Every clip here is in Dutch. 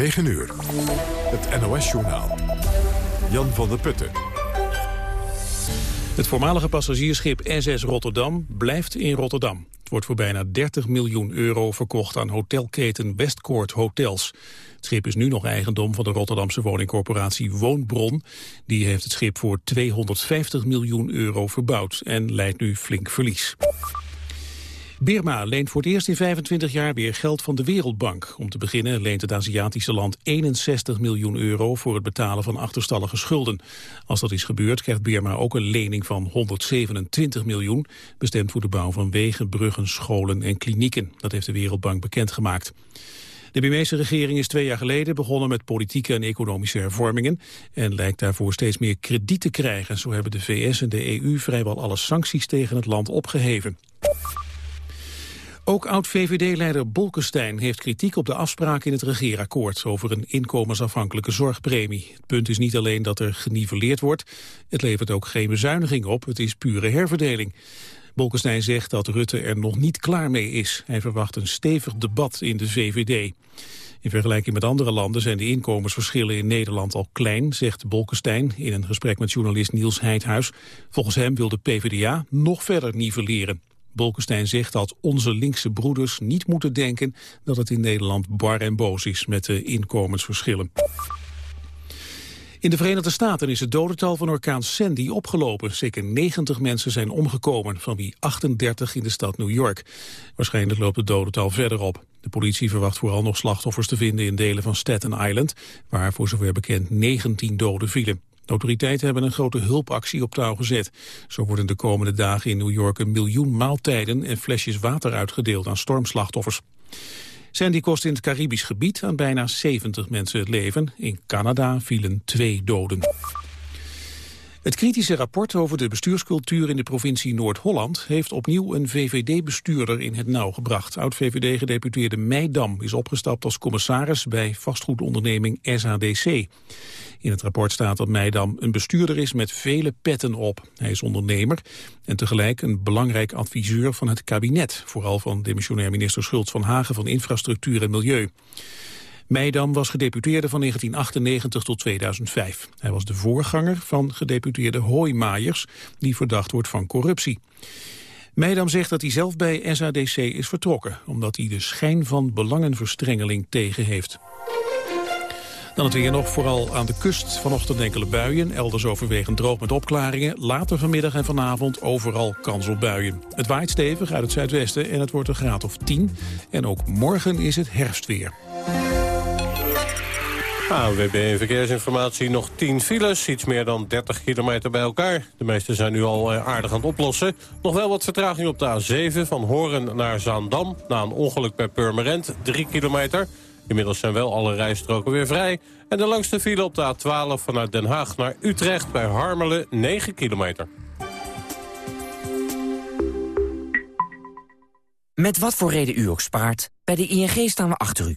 9 uur. Het NOS-journaal. Jan van der Putten. Het voormalige passagiersschip SS Rotterdam blijft in Rotterdam. Het wordt voor bijna 30 miljoen euro verkocht aan hotelketen Westcourt Hotels. Het schip is nu nog eigendom van de Rotterdamse woningcorporatie Woonbron. Die heeft het schip voor 250 miljoen euro verbouwd en leidt nu flink verlies. Birma leent voor het eerst in 25 jaar weer geld van de Wereldbank. Om te beginnen leent het Aziatische land 61 miljoen euro voor het betalen van achterstallige schulden. Als dat is gebeurd krijgt Birma ook een lening van 127 miljoen, bestemd voor de bouw van wegen, bruggen, scholen en klinieken. Dat heeft de Wereldbank bekendgemaakt. De Birmeese regering is twee jaar geleden begonnen met politieke en economische hervormingen en lijkt daarvoor steeds meer krediet te krijgen. Zo hebben de VS en de EU vrijwel alle sancties tegen het land opgeheven. Ook oud-VVD-leider Bolkestein heeft kritiek op de afspraak in het regeerakkoord over een inkomensafhankelijke zorgpremie. Het punt is niet alleen dat er geniveleerd wordt, het levert ook geen bezuiniging op, het is pure herverdeling. Bolkestein zegt dat Rutte er nog niet klaar mee is. Hij verwacht een stevig debat in de VVD. In vergelijking met andere landen zijn de inkomensverschillen in Nederland al klein, zegt Bolkestein in een gesprek met journalist Niels Heidhuis. Volgens hem wil de PvdA nog verder nivelleren. Bolkestein zegt dat onze linkse broeders niet moeten denken dat het in Nederland bar en boos is met de inkomensverschillen. In de Verenigde Staten is het dodental van orkaan Sandy opgelopen. Zeker 90 mensen zijn omgekomen, van wie 38 in de stad New York. Waarschijnlijk loopt het dodental verder op. De politie verwacht vooral nog slachtoffers te vinden in delen van Staten Island... waar voor zover bekend 19 doden vielen. Autoriteiten hebben een grote hulpactie op touw gezet. Zo worden de komende dagen in New York een miljoen maaltijden en flesjes water uitgedeeld aan stormslachtoffers. Sandy kost in het Caribisch gebied aan bijna 70 mensen het leven. In Canada vielen twee doden. Het kritische rapport over de bestuurscultuur in de provincie Noord-Holland heeft opnieuw een VVD-bestuurder in het nauw gebracht. Oud-VVD-gedeputeerde Meidam is opgestapt als commissaris bij vastgoedonderneming SADC. In het rapport staat dat Meidam een bestuurder is met vele petten op. Hij is ondernemer en tegelijk een belangrijk adviseur van het kabinet, vooral van demissionair minister Schultz van Hagen van Infrastructuur en Milieu. Meidam was gedeputeerde van 1998 tot 2005. Hij was de voorganger van gedeputeerde Hoijmaiers, die verdacht wordt van corruptie. Meidam zegt dat hij zelf bij SADC is vertrokken... omdat hij de schijn van belangenverstrengeling tegen heeft. Dan het weer nog, vooral aan de kust vanochtend enkele buien. Elders overwegend droog met opklaringen. Later vanmiddag en vanavond overal kans op buien. Het waait stevig uit het zuidwesten en het wordt een graad of 10. En ook morgen is het herfstweer. AWB Verkeersinformatie, nog 10 files, iets meer dan 30 kilometer bij elkaar. De meeste zijn nu al eh, aardig aan het oplossen. Nog wel wat vertraging op de A7 van Horen naar Zaandam... na een ongeluk bij Purmerend, 3 kilometer. Inmiddels zijn wel alle rijstroken weer vrij. En de langste file op de A12 vanuit Den Haag naar Utrecht bij Harmelen, 9 kilometer. Met wat voor reden u ook spaart, bij de ING staan we achter u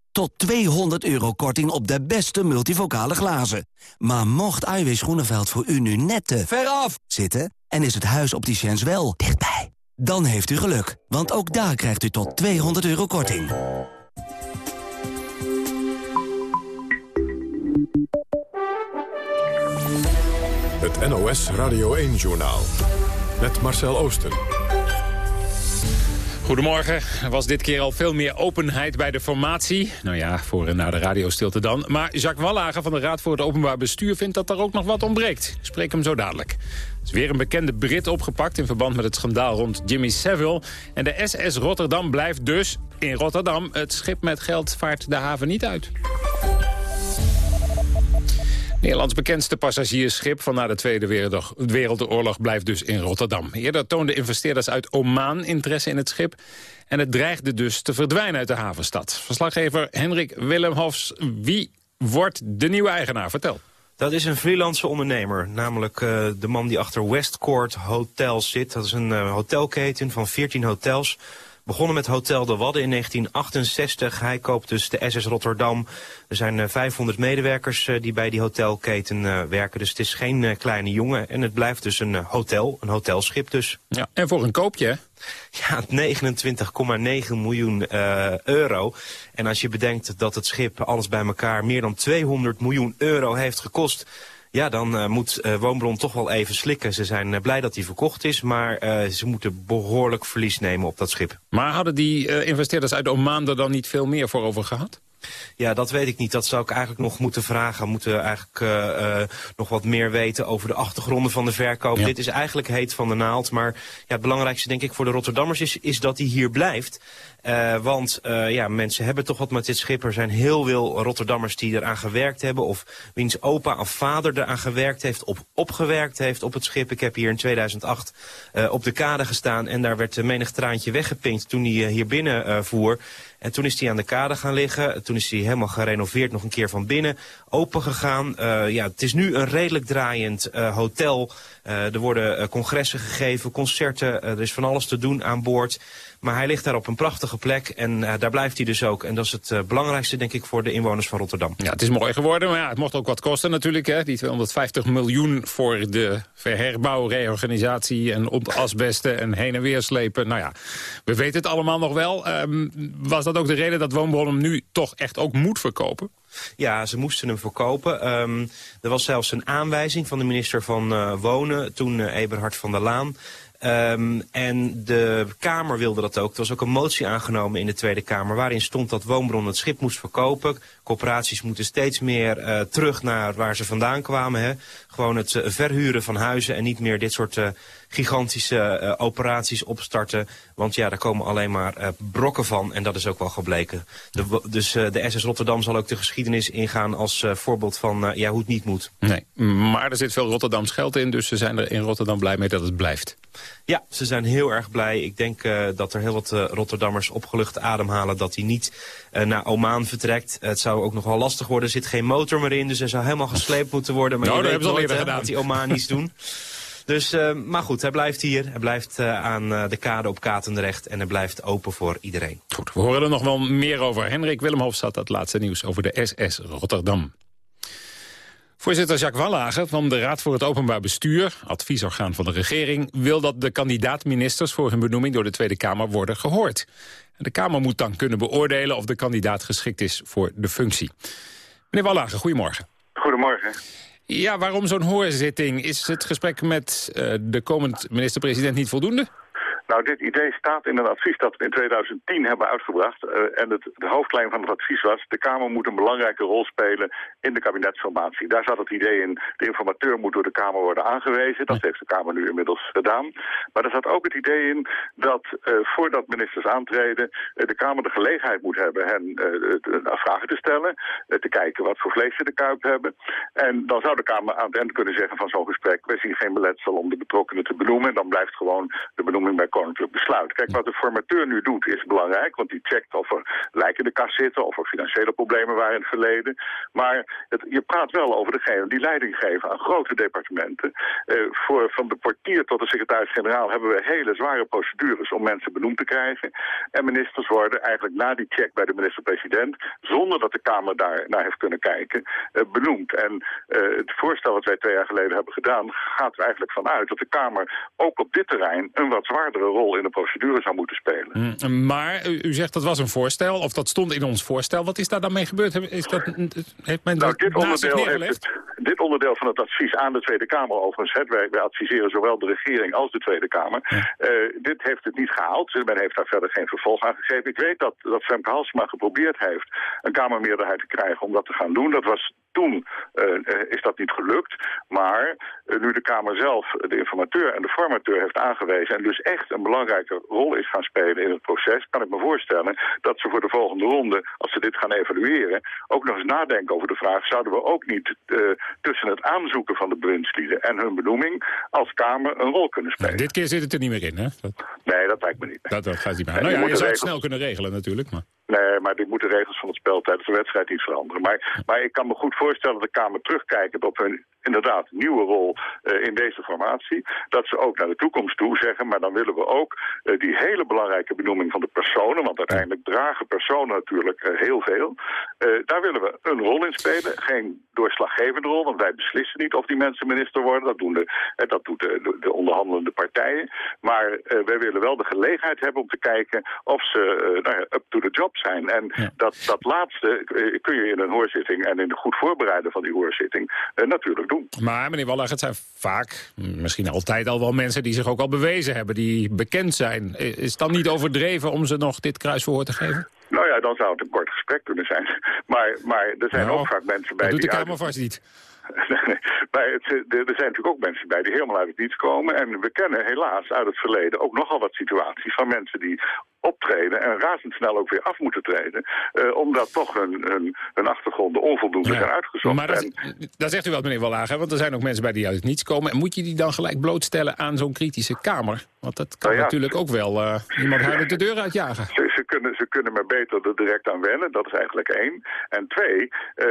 tot 200 euro korting op de beste multivocale glazen. Maar mocht Iwis Groeneveld voor u nu net te veraf zitten... en is het huis opticiens wel dichtbij... Dan heeft u geluk, want ook daar krijgt u tot 200 euro korting. Het NOS Radio 1-journaal. Met Marcel Oosten. Goedemorgen. Er was dit keer al veel meer openheid bij de formatie. Nou ja, voor en na de radiostilte dan. Maar Jacques Wallager van de Raad voor het Openbaar Bestuur... vindt dat er ook nog wat ontbreekt. Spreek hem zo dadelijk. Er is weer een bekende Brit opgepakt... in verband met het schandaal rond Jimmy Savile. En de SS Rotterdam blijft dus in Rotterdam. Het schip met geld vaart de haven niet uit. Nederlands bekendste passagiersschip van na de Tweede Wereldoorlog blijft dus in Rotterdam. Eerder toonden investeerders uit Oman interesse in het schip. En het dreigde dus te verdwijnen uit de havenstad. Verslaggever Henrik Willemhofs, wie wordt de nieuwe eigenaar? Vertel. Dat is een freelance ondernemer, namelijk uh, de man die achter Westcourt Hotels zit. Dat is een uh, hotelketen van 14 hotels Begonnen met Hotel de Wadden in 1968. Hij koopt dus de SS Rotterdam. Er zijn 500 eh, medewerkers eh, die bij die hotelketen eh, werken. Dus het is geen kleine jongen. En het blijft dus een hotel, een hotelschip dus. Ja, en voor een koopje, Ja, 29,9 miljoen euro. En als je bedenkt dat het schip alles bij elkaar meer dan 200 miljoen euro heeft gekost... Ja, dan uh, moet uh, Woonbron toch wel even slikken. Ze zijn uh, blij dat hij verkocht is, maar ze moeten behoorlijk verlies nemen op dat schip. Maar hadden die investeerders uit Oman er dan niet veel meer voor over gehad? Ja, dat weet ik niet. Dat zou ik eigenlijk nog moeten vragen. We moeten eigenlijk uh, uh, nog wat meer weten over de achtergronden van de verkoop. Dit is eigenlijk heet van de naald. Maar ja, het belangrijkste denk ik voor de Rotterdammers is, is dat hij hier blijft. Uh, want ja, mensen hebben toch wat met dit schip. Er zijn heel veel Rotterdammers die eraan gewerkt hebben. Of wiens opa of vader eraan gewerkt heeft. Of opgewerkt heeft op het schip. Ik heb hier in 2008 op de kade gestaan. En daar werd menig traantje weggepinkt toen hij hier binnen voer. En toen is hij aan de kade gaan liggen. Toen is hij helemaal gerenoveerd, nog een keer van binnen open gegaan. Uh, ja, het is nu een redelijk draaiend uh, hotel. Uh, er worden congressen gegeven, concerten. er is van alles te doen aan boord. Maar hij ligt daar op een prachtige plek en uh, daar blijft hij dus ook. En dat is het uh, belangrijkste, denk ik, voor de inwoners van Rotterdam. Ja, het is mooi geworden, maar ja, het mocht ook wat kosten natuurlijk. Hè? Die 250 miljoen voor de verherbouw, reorganisatie en asbesten en heen en weer slepen. Nou ja, we weten het allemaal nog wel. Um, was dat ook de reden dat Woonbron hem nu toch echt ook moet verkopen? Ja, ze moesten hem verkopen. Um, er was zelfs een aanwijzing van de minister van uh, Wonen, toen Eberhard van der Laan. Um, en de Kamer wilde dat ook. Er was ook een motie aangenomen in de Tweede Kamer... waarin stond dat Woonbron het schip moest verkopen. Corporaties moeten steeds meer uh, terug naar waar ze vandaan kwamen. Hè. Gewoon het uh, verhuren van huizen en niet meer dit soort uh, gigantische operaties opstarten. Want ja, daar komen alleen maar brokken van en dat is ook wel gebleken. De, dus de SS Rotterdam zal ook de geschiedenis ingaan als voorbeeld van ja, hoe het niet moet. Nee, maar er zit veel Rotterdams geld in, dus ze zijn er in Rotterdam blij mee dat het blijft. Ja, ze zijn heel erg blij. Ik denk uh, dat er heel wat uh, Rotterdammers opgelucht ademhalen dat hij niet uh, naar Oman vertrekt. het zou ook nog wel lastig worden. Er zit geen motor meer in, dus hij zou helemaal gesleept moeten worden. Maar nou, weet hebben ze al eerder wat die Omanis doen. Dus, maar goed, hij blijft hier. Hij blijft aan de kade op Katendrecht en hij blijft open voor iedereen. Goed, we horen er nog wel meer over. Henrik Willemhof zat dat laatste nieuws over de SS Rotterdam. Voorzitter Jacques Wallager van de Raad voor het Openbaar Bestuur... adviesorgaan van de regering... wil dat de kandidaat-ministers voor hun benoeming door de Tweede Kamer worden gehoord. De Kamer moet dan kunnen beoordelen of de kandidaat geschikt is voor de functie. Meneer Wallager, goedemorgen. Goedemorgen. Ja, waarom zo'n hoorzitting? Is het gesprek met uh, de komend minister-president niet voldoende? Nou, dit idee staat in een advies dat we in 2010 hebben uitgebracht. Uh, en het, de hoofdlijn van het advies was... de Kamer moet een belangrijke rol spelen in de kabinetsformatie. Daar zat het idee in, de informateur moet door de Kamer worden aangewezen. Dat heeft de Kamer nu inmiddels gedaan. Maar er zat ook het idee in dat uh, voordat ministers aantreden... Uh, de Kamer de gelegenheid moet hebben hen vragen te stellen... te kijken wat voor vlees ze de kuip hebben. En dan zou de Kamer aan het eind kunnen zeggen van zo'n gesprek... we zien geen beletsel om de betrokkenen te benoemen. En dan blijft gewoon de benoeming bij koninklijk besluit. Kijk, wat de formateur nu doet is belangrijk, want die checkt of er lijken de kast zitten, of er financiële problemen waren in het verleden. Maar het, je praat wel over degene die leiding geven aan grote departementen. Uh, voor, van de portier tot de secretaris-generaal hebben we hele zware procedures om mensen benoemd te krijgen. En ministers worden eigenlijk na die check bij de minister-president, zonder dat de Kamer daar naar heeft kunnen kijken, uh, benoemd. En uh, het voorstel wat wij twee jaar geleden hebben gedaan, gaat er eigenlijk vanuit dat de Kamer ook op dit terrein een wat zwaardere belangrijkere rol in de procedure zou moeten spelen. Mm, maar u, u zegt dat was een voorstel, of dat stond in ons voorstel. Wat is daar dan mee gebeurd? Is dat, heeft men Nou, dat dit onderdeel, heeft het, dit onderdeel van het advies aan de Tweede Kamer overigens, het, wij, wij adviseren zowel de regering als de Tweede Kamer, eh, dit heeft het niet gehaald. Men heeft daar verder geen vervolg aan gegeven. Ik weet dat, dat Femke Halsema geprobeerd heeft een Kamermeerderheid te krijgen om dat te gaan doen. Dat was toen eh, eh, is dat niet gelukt. Maar eh, nu de Kamer zelf de informateur en de formateur heeft aangewezen... en dus echt een belangrijke rol is gaan spelen in het proces... kan ik me voorstellen dat ze voor de volgende ronde, als ze dit gaan evalueren... ook nog eens nadenken over de vraag... zouden we ook niet tussen het aanzoeken van de bewindslieden en hun benoeming... als Kamer een rol kunnen spelen? Dit keer zit het er niet meer in, hè? Dat, Nee, dat lijkt me niet. dat, dat gaat niet meer. Nou ja, je zou het snel kunnen regelen natuurlijk. Maar. Nee, maar dit moeten de regels van het spel tijdens de wedstrijd niet veranderen. Maar, maar ik kan me goed voorstellen dat de Kamer terugkijkend op hun inderdaad nieuwe rol eh, in deze formatie, dat ze ook naar de toekomst toe zeggen, maar dan willen we ook eh, die hele belangrijke benoeming van de personen, want uiteindelijk dragen personen natuurlijk eh, heel veel. Daar willen we een rol in spelen. Geen doorslaggevende rol, want wij beslissen niet of die mensen minister worden. Dat, doen de, dat doet de, de, de onderhandelende partijen. Maar wij willen wel de gelegenheid hebben om te kijken of ze nou ja, up to the job zijn. En dat, dat laatste kun je in een hoorzitting en in de goed voorbereiden van die hoorzitting natuurlijk doen. Maar meneer Wallach, het zijn vaak, misschien altijd al wel mensen... die zich ook al bewezen hebben, die bekend zijn. Is het dan niet overdreven om ze nog dit kruisverhoor te geven? Nou ja, dan zou het een kort gesprek kunnen zijn. Maar, maar er zijn Nou, ook vaak mensen bij Dat doet de die uit- Kamer vast niet. maar het, er er zijn natuurlijk ook mensen bij die helemaal uit het niets komen. En we kennen helaas uit het verleden ook nogal wat situaties van mensen die optreden en razendsnel ook weer af moeten treden. eh, omdat toch hun, hun, hun achtergronden onvoldoende zijn uitgezocht. Maar dat, En- daar zegt u wat, meneer Wallager, want er zijn ook mensen bij die uit het niets komen. En moet je die dan gelijk blootstellen aan zo'n kritische Kamer? Want dat kan Nou ja. natuurlijk ook wel eh, iemand huilend de deur uitjagen. Kunnen, ze kunnen maar beter er direct aan wennen, dat is eigenlijk één. En twee, eh,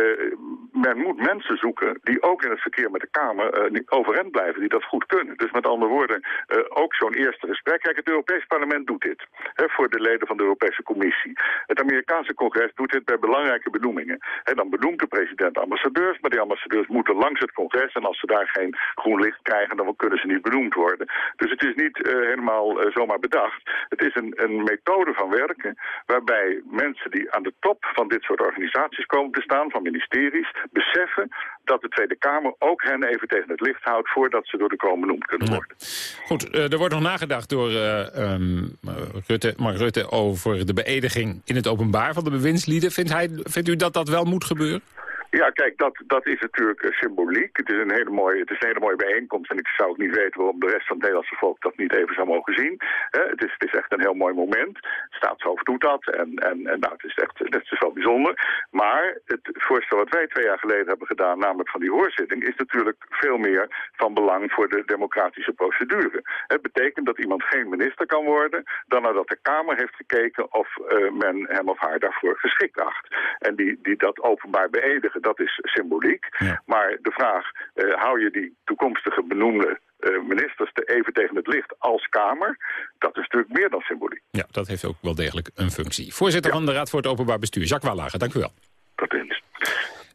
men moet mensen zoeken die ook in het verkeer met de Kamer niet overeind blijven, die dat goed kunnen. Dus met andere woorden, eh, ook zo'n eerste gesprek. Kijk, het Europees Parlement doet dit hè, voor de leden van de Europese Commissie. Het Amerikaanse congres doet dit bij belangrijke benoemingen. Hè, dan benoemt de president ambassadeurs, maar die ambassadeurs moeten langs het congres en als ze daar geen groen licht krijgen, dan kunnen ze niet benoemd worden. Dus het is niet helemaal zomaar bedacht. Het is een, een methode van werken waarbij mensen die aan de top van dit soort organisaties komen te staan, van ministeries, beseffen dat de Tweede Kamer ook hen even tegen het licht houdt voordat ze door de kroon benoemd kunnen worden. Goed, eh, er wordt nog nagedacht door eh, ehm, eh, Rutte, Mark Rutte over de beëdiging in het openbaar van de bewindslieden. Vindt, hij, vindt u dat dat wel moet gebeuren? Ja, kijk, dat, dat is natuurlijk eh, symboliek. Het is, een hele mooie, het is een hele mooie bijeenkomst en ik zou ook niet weten waarom de rest van het Nederlandse volk dat niet even zou mogen zien. Het, is, het is echt een heel mooi moment. Staatshoofd doet dat en, en, en nou, het is echt het is wel bijzonder. Maar het voorstel wat wij twee jaar geleden hebben gedaan, namelijk van die hoorzitting, is natuurlijk veel meer van belang voor de democratische procedure. Het betekent dat iemand geen minister kan worden dan nadat de Kamer heeft gekeken of eh, men hem of haar daarvoor geschikt acht. En die, die dat openbaar beëdigen, dat is symboliek. Maar de vraag, eh, hou je die toekomstige benoemde eh, ministers te even tegen het licht als Kamer, dat is natuurlijk meer dan symboliek. Ja, dat heeft ook wel degelijk een functie. Voorzitter van de Raad voor het Openbaar Bestuur, Jacques Wallager, dank u wel. Tot ziens.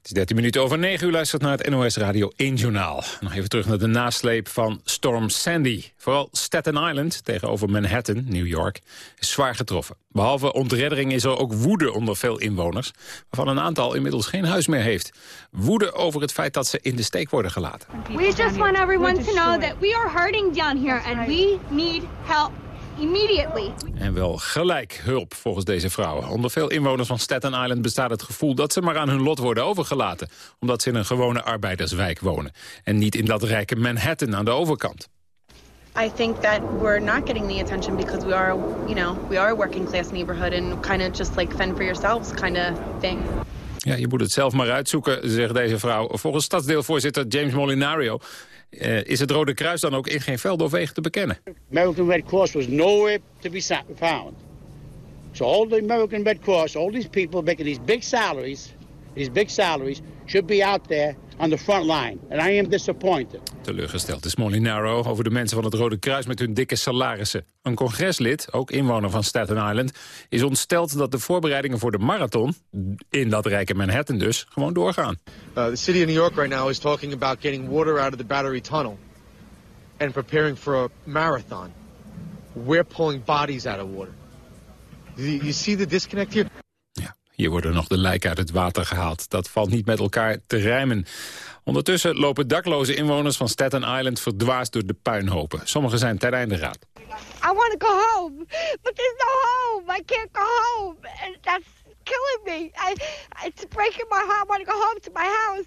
Het is 13 minuten over 9 uur, luistert naar het NOS Radio 1 Journaal. Nog even terug naar de nasleep van Storm Sandy. Vooral Staten Island, tegenover Manhattan, New York, is zwaar getroffen. Behalve ontreddering is er ook woede onder veel inwoners... waarvan een aantal inmiddels geen huis meer heeft. Woede over het feit dat ze in de steek worden gelaten. We just want everyone to know that we are hurting down here and we need help immediately. En wel gelijk hulp, volgens deze vrouwen. Onder veel inwoners van Staten Island bestaat het gevoel... dat ze maar aan hun lot worden overgelaten... omdat ze in een gewone arbeiderswijk wonen. En niet in dat rijke Manhattan aan de overkant. I think that we're not getting the attention because we are, you know, we are a working class neighborhood and kind of just like fend for yourselves kind of thing. Ja, je moet het zelf maar uitzoeken, zegt deze vrouw. Volgens stadsdeelvoorzitter James Molinario... eh, is het Rode Kruis dan ook in geen veld of wegen te bekennen. American Red Cross was nowhere to be found. So all the American Red Cross, all these people making these big salaries, these big salaries, should be out there on the front line. And I am disappointed. Teleurgesteld is Molinaro over de mensen van het Rode Kruis met hun dikke salarissen. Een congreslid, ook inwoner van Staten Island, is ontsteld dat de voorbereidingen voor de marathon, in dat rijke Manhattan dus, gewoon doorgaan. Uh, the city of New York right now is talking about getting water out of the Battery Tunnel and preparing for a marathon. we're pulling bodies out of water. You, you see the disconnect here? Hier worden nog de lijken uit het water gehaald. Dat valt niet met elkaar te rijmen. Ondertussen lopen dakloze inwoners van Staten Island verdwaasd door de puinhopen. Sommigen zijn ten einde raad. I want to go home, but there's no home. I can't go home, and that's killing me. I, it's breaking my heart. I want to go home to my house.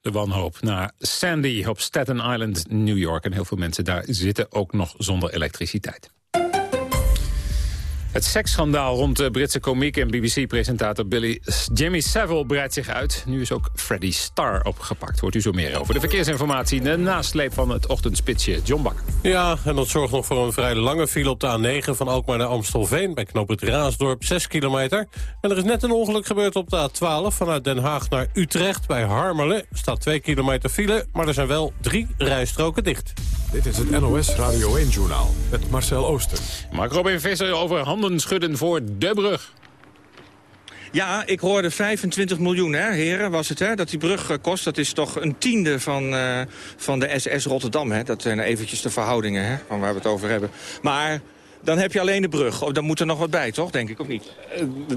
De wanhoop naar Sandy op Staten Island, New York. En heel veel mensen daar zitten ook nog zonder elektriciteit. Het seksschandaal rond de Britse komiek en BBC-presentator Billy Jimmy Savile breidt zich uit. Nu is ook Freddie Starr opgepakt. Hoort u zo meer over. De verkeersinformatie, de nasleep van het ochtendspitsje. John Bak. Ja, en dat zorgt nog voor een vrij lange file op de A9 van Alkmaar naar Amstelveen... bij knoop het Raasdorp, 6 kilometer. En er is net een ongeluk gebeurd op de A12 vanuit Den Haag naar Utrecht... bij Harmelen. Staat 2 kilometer file, maar er zijn wel drie rijstroken dicht. Dit is het NOS Radio 1-journaal met Marcel Ooster. Mark Robin Visser over handen schudden voor de brug. Ja, ik hoorde 25 miljoen, hè, heren, was het, hè, dat die brug eh, kost. Dat is toch een tiende van, uh, van de SS Rotterdam, hè. Dat zijn eventjes de verhoudingen, hè, van waar we het over hebben. Maar dan heb je alleen de brug. Oh, dan moet er nog wat bij, toch, denk ik, of niet?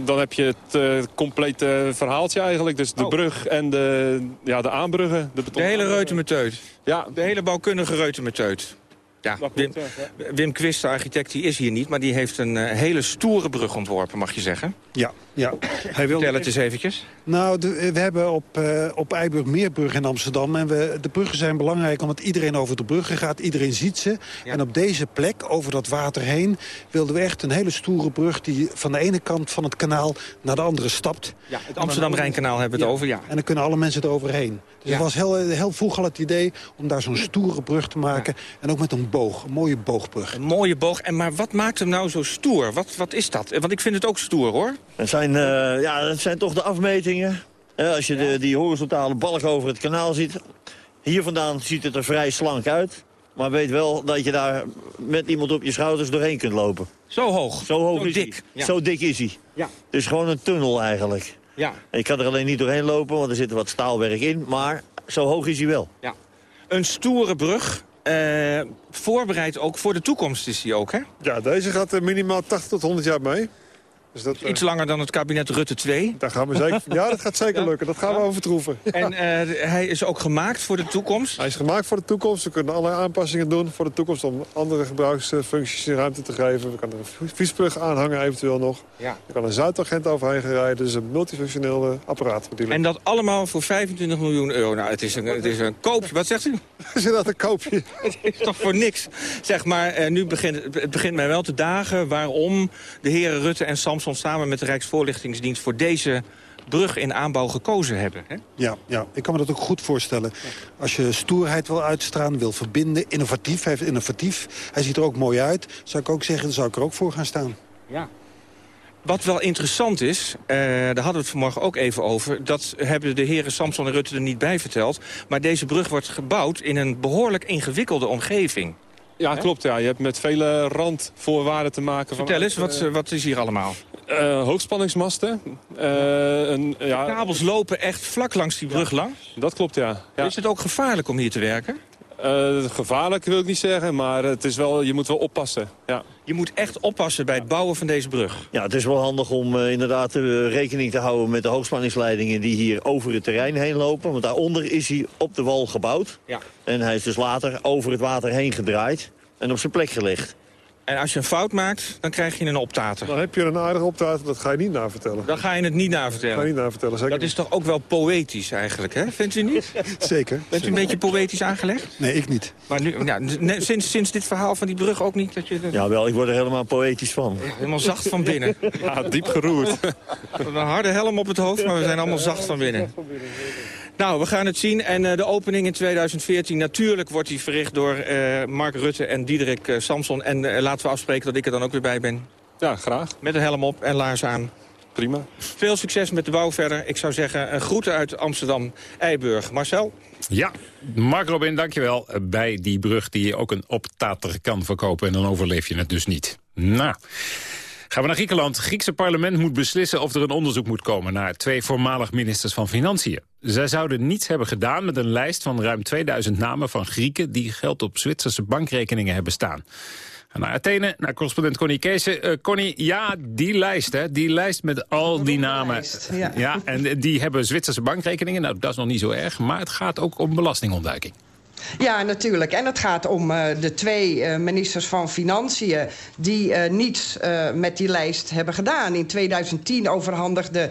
Dan heb je het uh, complete verhaaltje eigenlijk. Dus de oh. brug en de, ja, de aanbruggen. De, de hele reutemeteut? Ja. De hele bouwkundige reutemeteut? Ja, Wim, Wim Quist, de architect, die is hier niet... maar die heeft een uh, hele stoere brug ontworpen, mag je zeggen. Ja, ja. Hij wil Vertel het eens eventjes. Nou, de, we hebben op, uh, op Eiburg meer bruggen in Amsterdam. En we, de bruggen zijn belangrijk omdat iedereen over de bruggen gaat. Iedereen ziet ze. Ja. En op deze plek, over dat water heen... wilden we echt een hele stoere brug... die van de ene kant van het kanaal naar de andere stapt. Ja, het Amsterdam-Rijnkanaal hebben we het over, ja. En dan kunnen alle mensen eroverheen. Dus het was heel, heel vroeg al het idee om daar zo'n stoere brug te maken. En ook met een boog, een mooie boogbrug. Een mooie boog. En maar wat maakt hem nou zo stoer? Wat, wat is dat? Want ik vind het ook stoer, hoor. Zijn, uh, ja, het zijn toch de afmetingen. Uh, als je de, die horizontale balk over het kanaal ziet. Hier vandaan ziet het er vrij slank uit. Maar weet wel dat je daar met iemand op je schouders doorheen kunt lopen. Zo hoog? Zo hoog zo is dik. Hij. Zo dik is hij. Ja. Het is gewoon een tunnel eigenlijk. Ja. Ik kan er alleen niet doorheen lopen, want er zit wat staalwerk in. Maar zo hoog is hij wel. Ja. Een stoere brug. Uh, voorbereid ook voor de toekomst is hij ook, hè? Ja, deze gaat minimaal 80 tot 100 jaar mee. Dus dat, Iets uh, langer dan het kabinet Rutte 2. Daar gaan we zeker, ja, dat gaat zeker ja. lukken. Dat gaan we overtroeven. En uh, hij is ook gemaakt voor de toekomst? Hij is gemaakt voor de toekomst. We kunnen allerlei aanpassingen doen voor de toekomst... om andere gebruiksfuncties in ruimte te geven. We kunnen een viesbrug aanhangen eventueel nog. Ja. Er kan een Zuidagent overheen rijden. Dus een multifunctioneel uh, apparaat. En dat allemaal voor 25 miljoen euro. Nou, het is een, het is een koopje. Wat zegt u? is dat een koopje? het is toch voor niks. Zeg maar, nu begint het begint mij wel te dagen... waarom de heren Rutte en Samson samen met de Rijksvoorlichtingsdienst... voor deze brug in aanbouw gekozen hebben. Hè? Ja, ja, ik kan me dat ook goed voorstellen. Als je stoerheid wil uitstralen, wil verbinden, innovatief, hij heeft innovatief. Hij ziet er ook mooi uit. Zou ik ook zeggen, daar zou ik er ook voor gaan staan. Ja. Wat wel interessant is, uh, daar hadden we het vanmorgen ook even over... dat hebben de heren Samson en Rutte er niet bij verteld... maar deze brug wordt gebouwd in een behoorlijk ingewikkelde omgeving. Ja, klopt. Ja. Je hebt met vele randvoorwaarden te maken. Vertel eens, wat, uh, wat is hier allemaal? Uh, hoogspanningsmasten. Uh, een, ja. De kabels lopen echt vlak langs die brug ja, lang? Dat klopt, ja. ja. Is het ook gevaarlijk om hier te werken? Uh, gevaarlijk wil ik niet zeggen, maar het is wel, je moet wel oppassen. Ja. Je moet echt oppassen bij het bouwen van deze brug. Ja, het is wel handig om uh, inderdaad uh, rekening te houden met de hoogspanningsleidingen die hier over het terrein heen lopen. Want daaronder is hij op de wal gebouwd. Ja. En hij is dus later over het water heen gedraaid en op zijn plek gelegd. En als je een fout maakt, dan krijg je een optater. Dan heb je een aardige optater, dat ga je niet navertellen. Dan ga je het niet navertellen. Dat ga je niet navertellen, zeker Dat is toch ook wel poëtisch eigenlijk, hè? Vindt u niet? Zeker. Bent u een beetje poëtisch aangelegd? Nee, ik niet. Maar nu, ja, sinds, sinds dit verhaal van die brug ook niet? Dat je. Ja, wel, ik word er helemaal poëtisch van. Helemaal zacht van binnen. Ja, diep geroerd. Een harde helm op het hoofd, maar we zijn allemaal zacht van binnen. Nou, we gaan het zien. En uh, de opening in 2014, natuurlijk wordt die verricht door uh, Mark Rutte en Diederik uh, Samson. En laten we afspreken dat ik er dan ook weer bij ben. Ja, graag. Met een helm op en laars aan. Prima. Veel succes met de bouw verder. Ik zou zeggen, een groeten uit Amsterdam-Eiburg. Marcel? Ja, Mark Robin, dankjewel. Bij die brug die je ook een optater kan verkopen. En dan overleef je het dus niet. Nou... Gaan we naar Griekenland. Het Griekse parlement moet beslissen of er een onderzoek moet komen... naar twee voormalig ministers van Financiën. Zij zouden niets hebben gedaan met een lijst van ruim 2000 namen van Grieken... die geld op Zwitserse bankrekeningen hebben staan. Naar Athene, naar correspondent Connie Kees. Uh, Connie, ja, die lijst, hè, die lijst met al die namen. ja. en die hebben Zwitserse bankrekeningen. Nou, dat is nog niet zo erg, maar het gaat ook om belastingontduiking. Ja, natuurlijk. En het gaat om uh, de twee uh, ministers van Financiën... die uh, niets met die lijst hebben gedaan. In 2010 overhandigde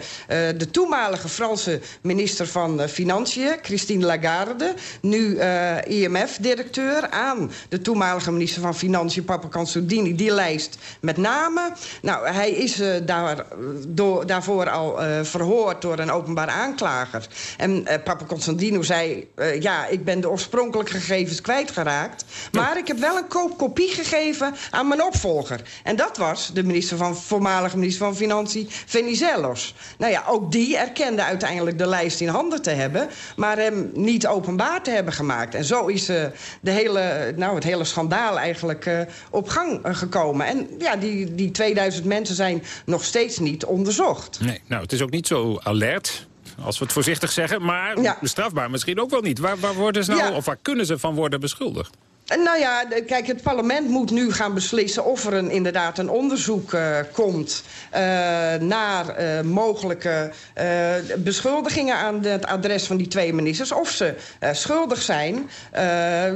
de toenmalige Franse minister van Financiën... Christine Lagarde, nu IMF-directeur... aan de toenmalige minister van Financiën, Papa Consolidini... die lijst met name. Nou, hij is daar, daarvoor al verhoord door een openbaar aanklager. En Papa Consolidino zei... ja, ik ben de oorspronkelijke gegevens kwijtgeraakt. Maar ik heb wel een kopie gegeven aan mijn opvolger. En dat was de minister van, voormalige minister van Financiën, Venizelos. Nou ja, ook die erkende uiteindelijk de lijst in handen te hebben... maar hem niet openbaar te hebben gemaakt. En zo is uh, de hele, nou, het hele schandaal eigenlijk uh, op gang uh, gekomen. En ja, die, die 2000 mensen zijn nog steeds niet onderzocht. Nee, nou, het is ook niet zo alert als we het voorzichtig zeggen. Maar ja. strafbaar misschien ook wel niet. Waar, waar, worden ze nou, ja. of waar kunnen ze van worden beschuldigd? Nou ja, kijk, het parlement moet nu gaan beslissen... of er een, inderdaad een onderzoek uh, komt uh, naar uh, mogelijke beschuldigingen... aan het adres van die twee ministers. Of ze schuldig zijn,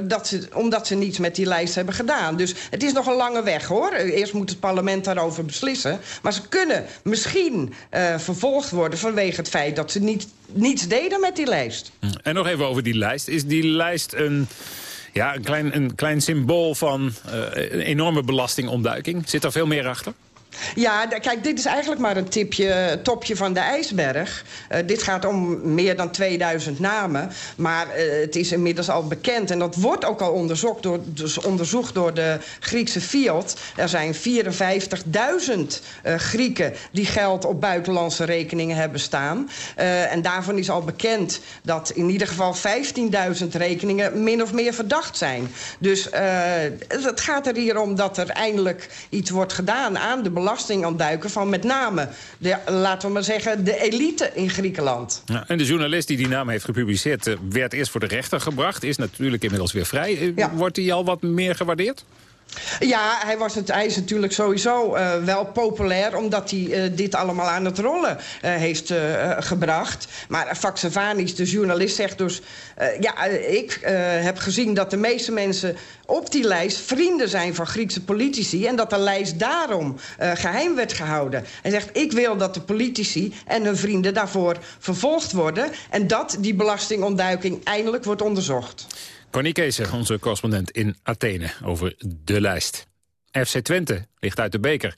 dat ze, omdat ze niets met die lijst hebben gedaan. Dus het is nog een lange weg, hoor. Eerst moet het parlement daarover beslissen. Maar ze kunnen misschien vervolgd worden vanwege het feit... dat ze niet, niets deden met die lijst. En nog even over die lijst. Is die lijst een... Ja, een klein, een klein symbool van een enorme belastingontduiking. Zit er veel meer achter? Ja, kijk, dit is eigenlijk maar een tipje, topje van de ijsberg. Uh, dit gaat om meer dan 2000 namen. Maar uh, het is inmiddels al bekend. En dat wordt ook al onderzocht door, dus onderzocht door de Griekse Fiat. Er zijn 54.000 uh, Grieken die geld op buitenlandse rekeningen hebben staan. en daarvan is al bekend dat in ieder geval 15.000 rekeningen min of meer verdacht zijn. Dus het gaat er hier om dat er eindelijk iets wordt gedaan aan de belasting belasting ontduiken van met name, de, laten we maar zeggen, de elite in Griekenland. Ja, en de journalist die die naam heeft gepubliceerd eh, werd eerst voor de rechter gebracht. Is natuurlijk inmiddels weer vrij. Eh, ja. Wordt hij al wat meer gewaardeerd? Ja, hij, was het, hij natuurlijk sowieso uh, wel populair... omdat hij uh, dit allemaal aan het rollen uh, heeft gebracht. Maar Faxavanis, de journalist, zegt dus... ja, ik heb gezien dat de meeste mensen op die lijst... vrienden zijn van Griekse politici... en dat de lijst daarom geheim werd gehouden. Hij zegt, ik wil dat de politici en hun vrienden daarvoor vervolgd worden... en dat die belastingontduiking eindelijk wordt onderzocht. Connie Keeser, onze correspondent in Athene, over de lijst. FC Twente ligt uit de beker.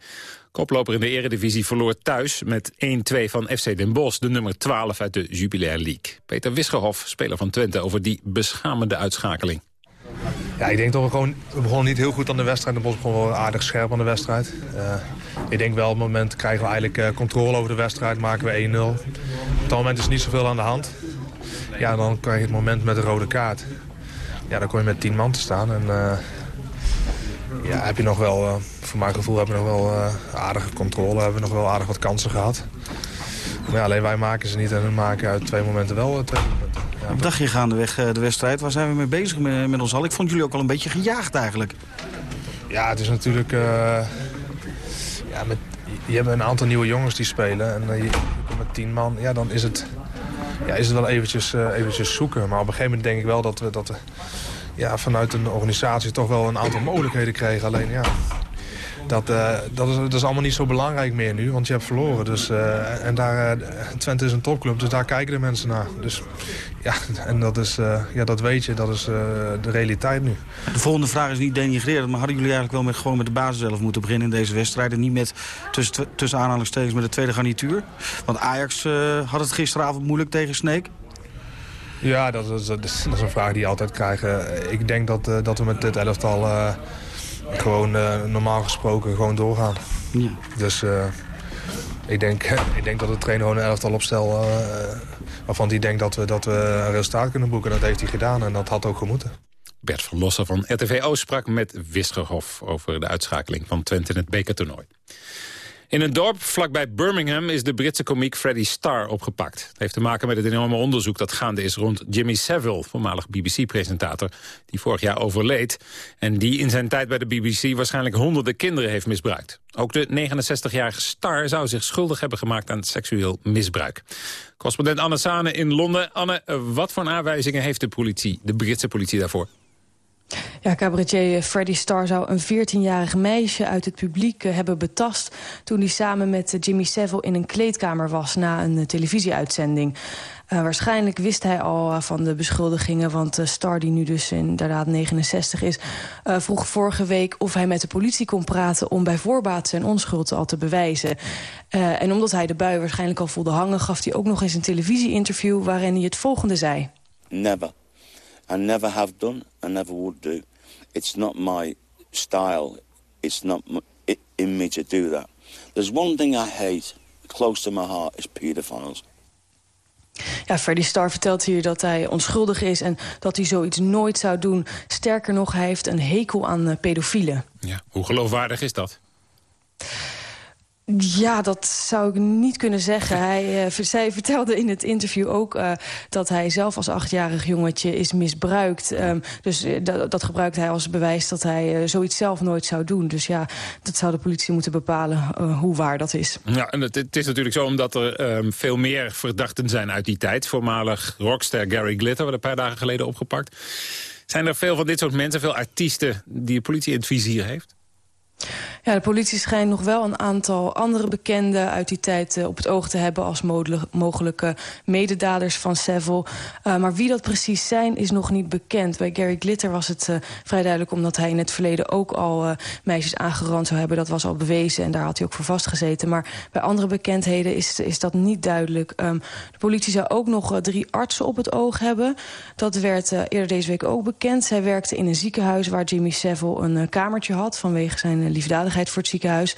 Koploper in de eredivisie verloor thuis met 1-2 van FC Den Bosch... de nummer 12 uit de Jupiler League. Peter Wisgerhof, speler van Twente, over die beschamende uitschakeling. Ja, ik denk we gewoon... We begonnen niet heel goed aan de wedstrijd. De Bos begon wel aardig scherp aan de wedstrijd. Uh, ik denk wel, op het moment krijgen we eigenlijk uh, controle over de wedstrijd. Maken we 1-0. Op dat moment is niet zoveel aan de hand. Ja, dan krijg je het moment met de rode kaart ja, dan kom je met tien man te staan. En uh, ja, heb je nog wel, uh, voor mijn gevoel hebben we nog wel uh, aardige controle. Hebben we nog wel aardig wat kansen gehad. Maar ja, alleen wij maken ze niet en we maken uit twee momenten wel twee momenten. Ja, Op dagje gaandeweg de wedstrijd, waar zijn we mee bezig met, met ons al? Ik vond jullie ook al een beetje gejaagd eigenlijk. Ja, het is natuurlijk... ja, met, je hebt een aantal nieuwe jongens die spelen. En je, je met tien man, ja, dan is het ja, is het wel eventjes, uh, eventjes zoeken. Maar op een gegeven moment denk ik wel dat we, dat ja, vanuit een organisatie toch wel een aantal mogelijkheden kregen. Alleen ja, dat, uh, dat, is, dat is allemaal niet zo belangrijk meer nu, want je hebt verloren. Dus, uh, en daar, Twente is een topclub, dus daar kijken de mensen naar. Dus ja, en dat, is, ja, dat weet je, dat is de realiteit nu. De volgende vraag is niet denigrerend, maar hadden jullie eigenlijk wel met, gewoon met de basis zelf moeten beginnen in deze wedstrijd? En niet met, tussen, tussen aanhalingstekens, met de tweede garnituur? Want Ajax had het gisteravond moeilijk tegen Sneek. Ja, dat is, dat, is, dat is een vraag die je altijd krijgt. ik denk dat, dat we met dit elftal gewoon normaal gesproken gewoon doorgaan. Ja. Dus ik, denk, ik denk dat de trainer gewoon een elftal opstel... Uh, waarvan hij denkt dat we, dat we een resultaat kunnen boeken. Dat heeft hij gedaan en dat had ook gemoeten. Bert van Lossen van RTV sprak met Wisgerhof... over de uitschakeling van Twente in het bekertoernooi. In een dorp vlakbij Birmingham is de Britse komiek Freddie Starr opgepakt. Het heeft te maken met het enorme onderzoek dat gaande is rond Jimmy Savile, voormalig BBC-presentator, die vorig jaar overleed en die in zijn tijd bij de BBC waarschijnlijk honderden kinderen heeft misbruikt. Ook de 69-jarige Starr zou zich schuldig hebben gemaakt aan seksueel misbruik. Correspondent Anne Sane in Londen. Anne, wat voor aanwijzingen heeft de politie, de Britse politie daarvoor? Ja, cabaretier Freddie Starr zou een 14-jarig meisje uit het publiek eh, hebben betast... toen hij samen met eh, Jimmy Savile in een kleedkamer was na een eh, televisieuitzending. Waarschijnlijk wist hij al van de beschuldigingen... want uh, Star, die nu dus inderdaad 69 is... Vroeg vorige week of hij met de politie kon praten... om bij voorbaat zijn onschuld al te bewijzen. en omdat hij de bui waarschijnlijk al voelde hangen... gaf hij ook nog eens een televisieinterview... waarin hij het volgende zei. Never. I never have done. I never would do. It's not my style. It's not in me to do that. There's one thing I hate, close to my heart, is pedophiles. Ja, Freddie Starr vertelt hier dat hij onschuldig is... en dat hij zoiets nooit zou doen. Sterker nog, hij heeft een hekel aan uh, pedofielen. Ja, hoe geloofwaardig is dat? Ja, dat zou ik niet kunnen zeggen. Hij, uh, zij vertelde in het interview ook uh, dat hij zelf als achtjarig jongetje is misbruikt. Um, dus uh, dat gebruikt hij als bewijs dat hij zoiets zelf nooit zou doen. Dus ja, dat zou de politie moeten bepalen hoe waar dat is. Ja, en het, het is natuurlijk zo omdat er um, veel meer verdachten zijn uit die tijd. Voormalig rockster Gary Glitter werd een paar dagen geleden opgepakt. Zijn er veel van dit soort mensen, veel artiesten... die de politie in het vizier heeft? De politie schijnt nog wel een aantal andere bekenden uit die tijd uh, op het oog te hebben als mogelijke mededaders van Seville. Uh, maar wie dat precies zijn is nog niet bekend. Bij Gary Glitter was het uh, vrij duidelijk omdat hij in het verleden ook al meisjes aangerand zou hebben. Dat was al bewezen en daar had hij ook voor vastgezeten. Maar bij andere bekendheden is, is dat niet duidelijk. Um, de politie zou ook nog drie artsen op het oog hebben. Dat werd eerder deze week ook bekend. Zij werkte in een ziekenhuis waar Jimmy Savile een kamertje had vanwege zijn liefdadigheid voor het ziekenhuis.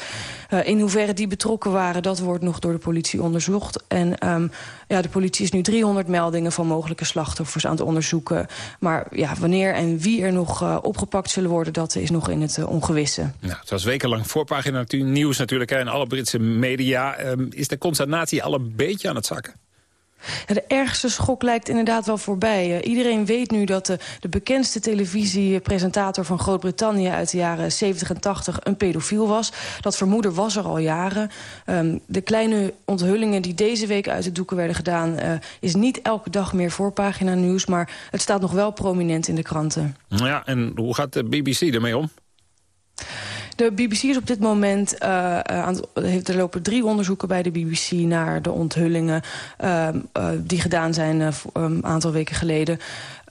Uh, in hoeverre die betrokken waren, dat wordt nog door de politie onderzocht. En um, ja, de politie is nu 300 meldingen van mogelijke slachtoffers aan het onderzoeken. Maar ja, wanneer en wie er nog uh, opgepakt zullen worden, dat is nog in het uh, ongewisse. Nou, het was wekenlang voorpagina nieuws natuurlijk en alle Britse media. Um, is de consternatie al een beetje aan het zakken? De ergste schok lijkt inderdaad wel voorbij. Iedereen weet nu dat de, de bekendste televisiepresentator van Groot-Brittannië... uit de jaren 70 en 80 een pedofiel was. Dat vermoeden was er al jaren. Um, de kleine onthullingen die deze week uit de doeken werden gedaan... Uh, is niet elke dag meer voorpagina nieuws... maar het staat nog wel prominent in de kranten. Ja, en hoe gaat de BBC ermee om? De BBC is op dit moment, uh, aan, er lopen drie onderzoeken bij de BBC naar de onthullingen uh, uh, die gedaan zijn een aantal weken geleden.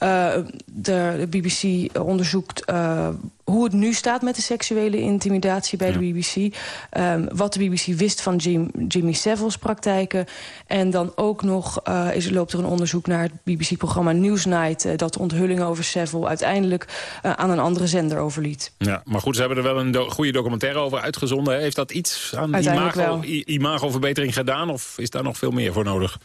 Uh, de, de, BBC onderzoekt uh, hoe het nu staat met de seksuele intimidatie bij ja. de BBC. Um, wat de BBC wist van Jim, Jimmy Savile's praktijken. En dan ook nog uh, is, loopt er een onderzoek naar het BBC-programma Newsnight... Uh, dat de onthullingen over Savile uiteindelijk uh, aan een andere zender overliet. Ja, maar goed, ze hebben er wel een do goede documentaire over uitgezonden. Hè? Heeft dat iets aan imago, imagoverbetering gedaan of is daar nog veel meer voor nodig?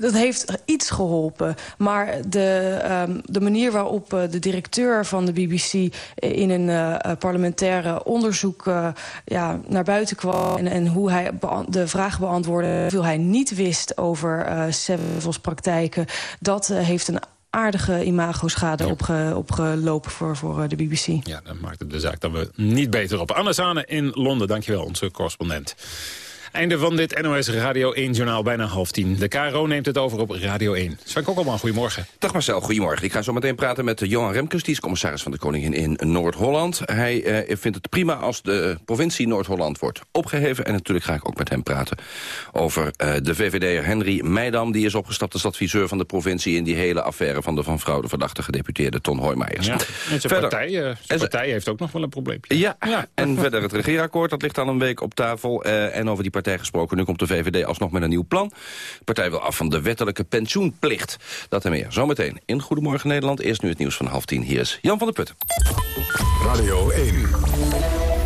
Dat heeft iets geholpen. Maar de, um, de manier waarop uh, de directeur van de BBC... in een uh, parlementaire onderzoek uh, ja, naar buiten kwam... en, en hoe hij de vraag beantwoordde... hoeveel hij niet wist over uh, Sevile's praktijken... dat heeft een aardige imagoschade ja. opge, opgelopen voor, voor de BBC. Ja, dat maakt de zaak dat we niet beter op. Anne Zane in Londen, dankjewel, onze correspondent. Einde van dit NOS Radio 1-journaal, bijna half tien. De KRO neemt het over op Radio 1. Sven Kokkelman, goedemorgen. Dag Marcel, goedemorgen. Ik ga zo meteen praten met Johan Remkes, die is commissaris van de Koningin in Noord-Holland. Hij eh, vindt het prima als de provincie Noord-Holland wordt opgeheven. En natuurlijk ga ik ook met hem praten over uh, de VVD'er Henry Meidam. Die is opgestapt als adviseur van de provincie in die hele affaire van de van fraude verdachte gedeputeerde Ton Hoijmeijers. Ja, en zijn verder, partij, uh, zijn partij heeft ook nog wel een probleempje. Ja, ja. en verder het regeerakkoord, dat ligt al een week op tafel. Uh, en over die partij gesproken. Nu komt de VVD alsnog met een nieuw plan. De partij wil af van de wettelijke pensioenplicht. Dat en meer zometeen in Goedemorgen Nederland. Eerst nu het nieuws van half tien. Hier is Jan van der Putten. Radio 1,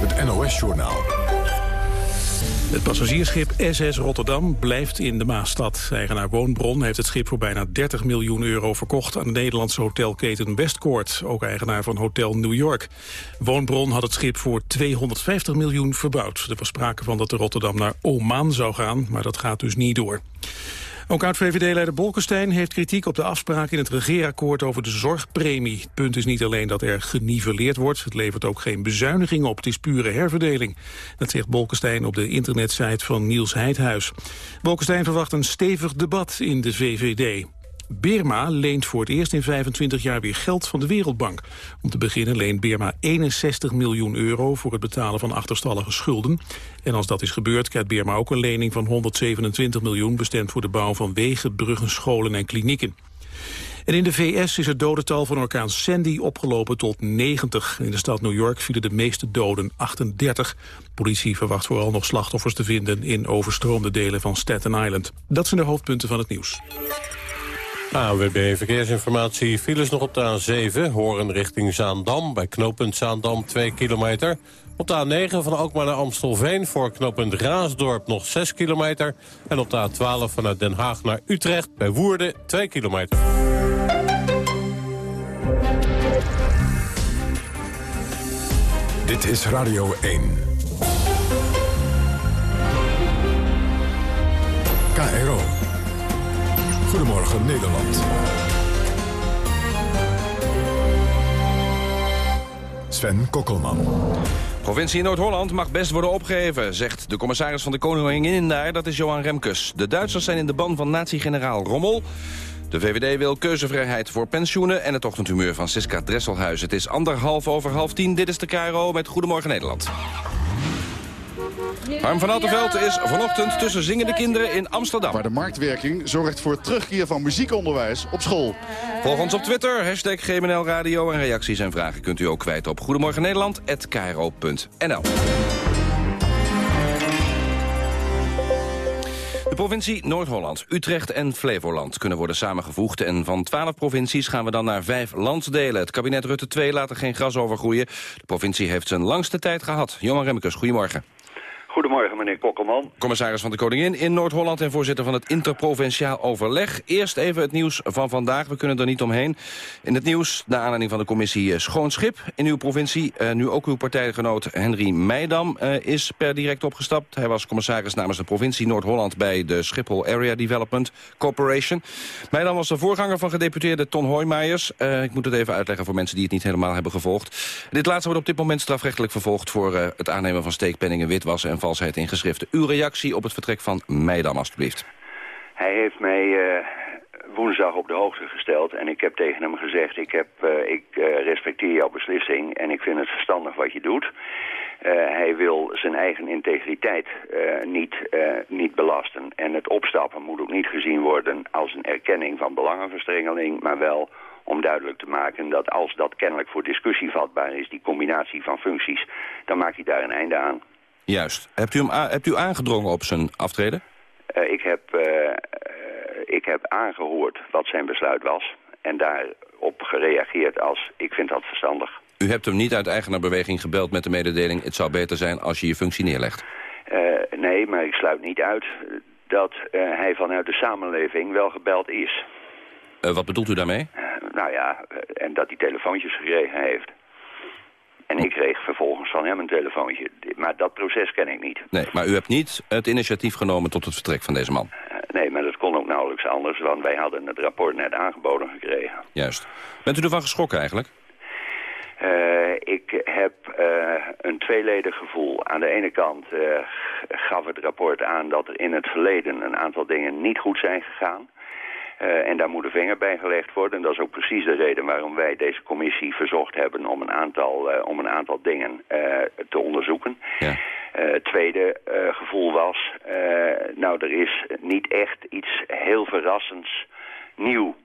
het NOS-journaal. Het passagiersschip SS Rotterdam blijft in de Maastad. Eigenaar Woonbron heeft het schip voor bijna 30 miljoen euro verkocht... aan de Nederlandse hotelketen Westcourt, ook eigenaar van Hotel New York. Woonbron had het schip voor 250 miljoen verbouwd. Er was sprake van dat de Rotterdam naar Oman zou gaan, maar dat gaat dus niet door. Ook oud-VVD-leider Bolkestein heeft kritiek op de afspraak in het regeerakkoord over de zorgpremie. Het punt is niet alleen dat er geniveleerd wordt, het levert ook geen bezuinigingen op, het is pure herverdeling. Dat zegt Bolkestein op de internetsite van Niels Heidhuis. Bolkestein verwacht een stevig debat in de VVD. Birma leent voor het eerst in 25 jaar weer geld van de Wereldbank. Om te beginnen leent Birma 61 miljoen euro voor het betalen van achterstallige schulden. En als dat is gebeurd krijgt Birma ook een lening van 127 miljoen... bestemd voor de bouw van wegen, bruggen, scholen en klinieken. En in de VS is het dodental van orkaan Sandy opgelopen tot 90. In de stad New York vielen de meeste doden, 38. Politie verwacht vooral nog slachtoffers te vinden in overstroomde delen van Staten Island. Dat zijn de hoofdpunten van het nieuws. ANWB Verkeersinformatie. Files nog op de A7, horen richting Zaandam. Bij knooppunt Zaandam 2 kilometer. Op de A9 van Alkmaar naar Amstelveen voor knooppunt Raasdorp nog 6 kilometer. En op de A12 vanuit Den Haag naar Utrecht bij Woerden 2 kilometer. Dit is Radio 1. KRO. Goedemorgen Nederland. Sven Kokkelman. Provincie Noord-Holland mag best worden opgeheven, zegt de commissaris van de Koningin daar. Dat is Johan Remkes. De Duitsers zijn in de ban van nazi-generaal Rommel. De VVD wil keuzevrijheid voor pensioenen en het ochtendhumeur van Siska Dresselhuis. Het is anderhalf over half tien. Dit is de KRO met Goedemorgen Nederland. Harm van Attenveld is vanochtend tussen zingende kinderen in Amsterdam. Waar de marktwerking zorgt voor terugkeer van muziekonderwijs op school. Volg ons op Twitter, hashtag GMNL Radio. En reacties en vragen kunt u ook kwijt op Goedemorgen Nederland@kro.nl. De provincie Noord-Holland, Utrecht en Flevoland kunnen worden samengevoegd. En van twaalf provincies gaan we dan naar vijf landsdelen. Het kabinet Rutte 2 laat er geen gras over groeien. De provincie heeft zijn langste tijd gehad. Johan Remmekes, goedemorgen. who Goedemorgen, meneer Kokkelman. Commissaris van de Koningin in Noord-Holland en voorzitter van het Interprovinciaal Overleg. Eerst even het nieuws van vandaag, we kunnen er niet omheen. In het nieuws, naar aanleiding van de commissie eh, Schoon Schip in uw provincie. Uh, nu ook uw partijgenoot Henry Meidam uh, is per direct opgestapt. Hij was commissaris namens de provincie Noord-Holland bij de Schiphol Area Development Corporation. Meidam was de voorganger van gedeputeerde Ton Hoijmeijers. Ik moet het even uitleggen voor mensen die het niet helemaal hebben gevolgd. Dit laatste wordt op dit moment strafrechtelijk vervolgd voor het aannemen van steekpenningen, witwassen en valsheid Uw reactie op het vertrek van Meidam, alstublieft. Hij heeft mij uh, woensdag op de hoogte gesteld en ik heb tegen hem gezegd... ik, heb, uh, ik uh, respecteer jouw beslissing en ik vind het verstandig wat je doet. hij wil zijn eigen integriteit niet, niet belasten. En het opstappen moet ook niet gezien worden als een erkenning van belangenverstrengeling... maar wel om duidelijk te maken dat als dat kennelijk voor discussie vatbaar is... die combinatie van functies, dan maakt hij daar een einde aan. Juist. Hebt u, hem hebt u aangedrongen op zijn aftreden? Uh, ik, heb, uh, ik heb aangehoord wat zijn besluit was. En daarop gereageerd als ik vind dat verstandig. U hebt hem niet uit eigener beweging gebeld met de mededeling... het zou beter zijn als je je functie neerlegt? Uh, nee, maar ik sluit niet uit dat hij vanuit de samenleving wel gebeld is. wat bedoelt u daarmee? nou ja, en dat hij telefoontjes gekregen heeft. En ik kreeg vervolgens van hem een telefoontje. Maar dat proces ken ik niet. Nee, maar u hebt niet het initiatief genomen tot het vertrek van deze man? Uh, nee, maar dat kon ook nauwelijks anders, want wij hadden het rapport net aangeboden gekregen. Juist. Bent u ervan geschrokken eigenlijk? Uh, ik heb uh, een tweeledig gevoel. Aan de ene kant gaf het rapport aan dat er in het verleden een aantal dingen niet goed zijn gegaan. Uh, en daar moet een vinger bij gelegd worden. En dat is ook precies de reden waarom wij deze commissie verzocht hebben om een aantal, uh, om een aantal dingen uh, te onderzoeken. Ja. Het tweede gevoel was, nou er is niet echt iets heel verrassends nieuw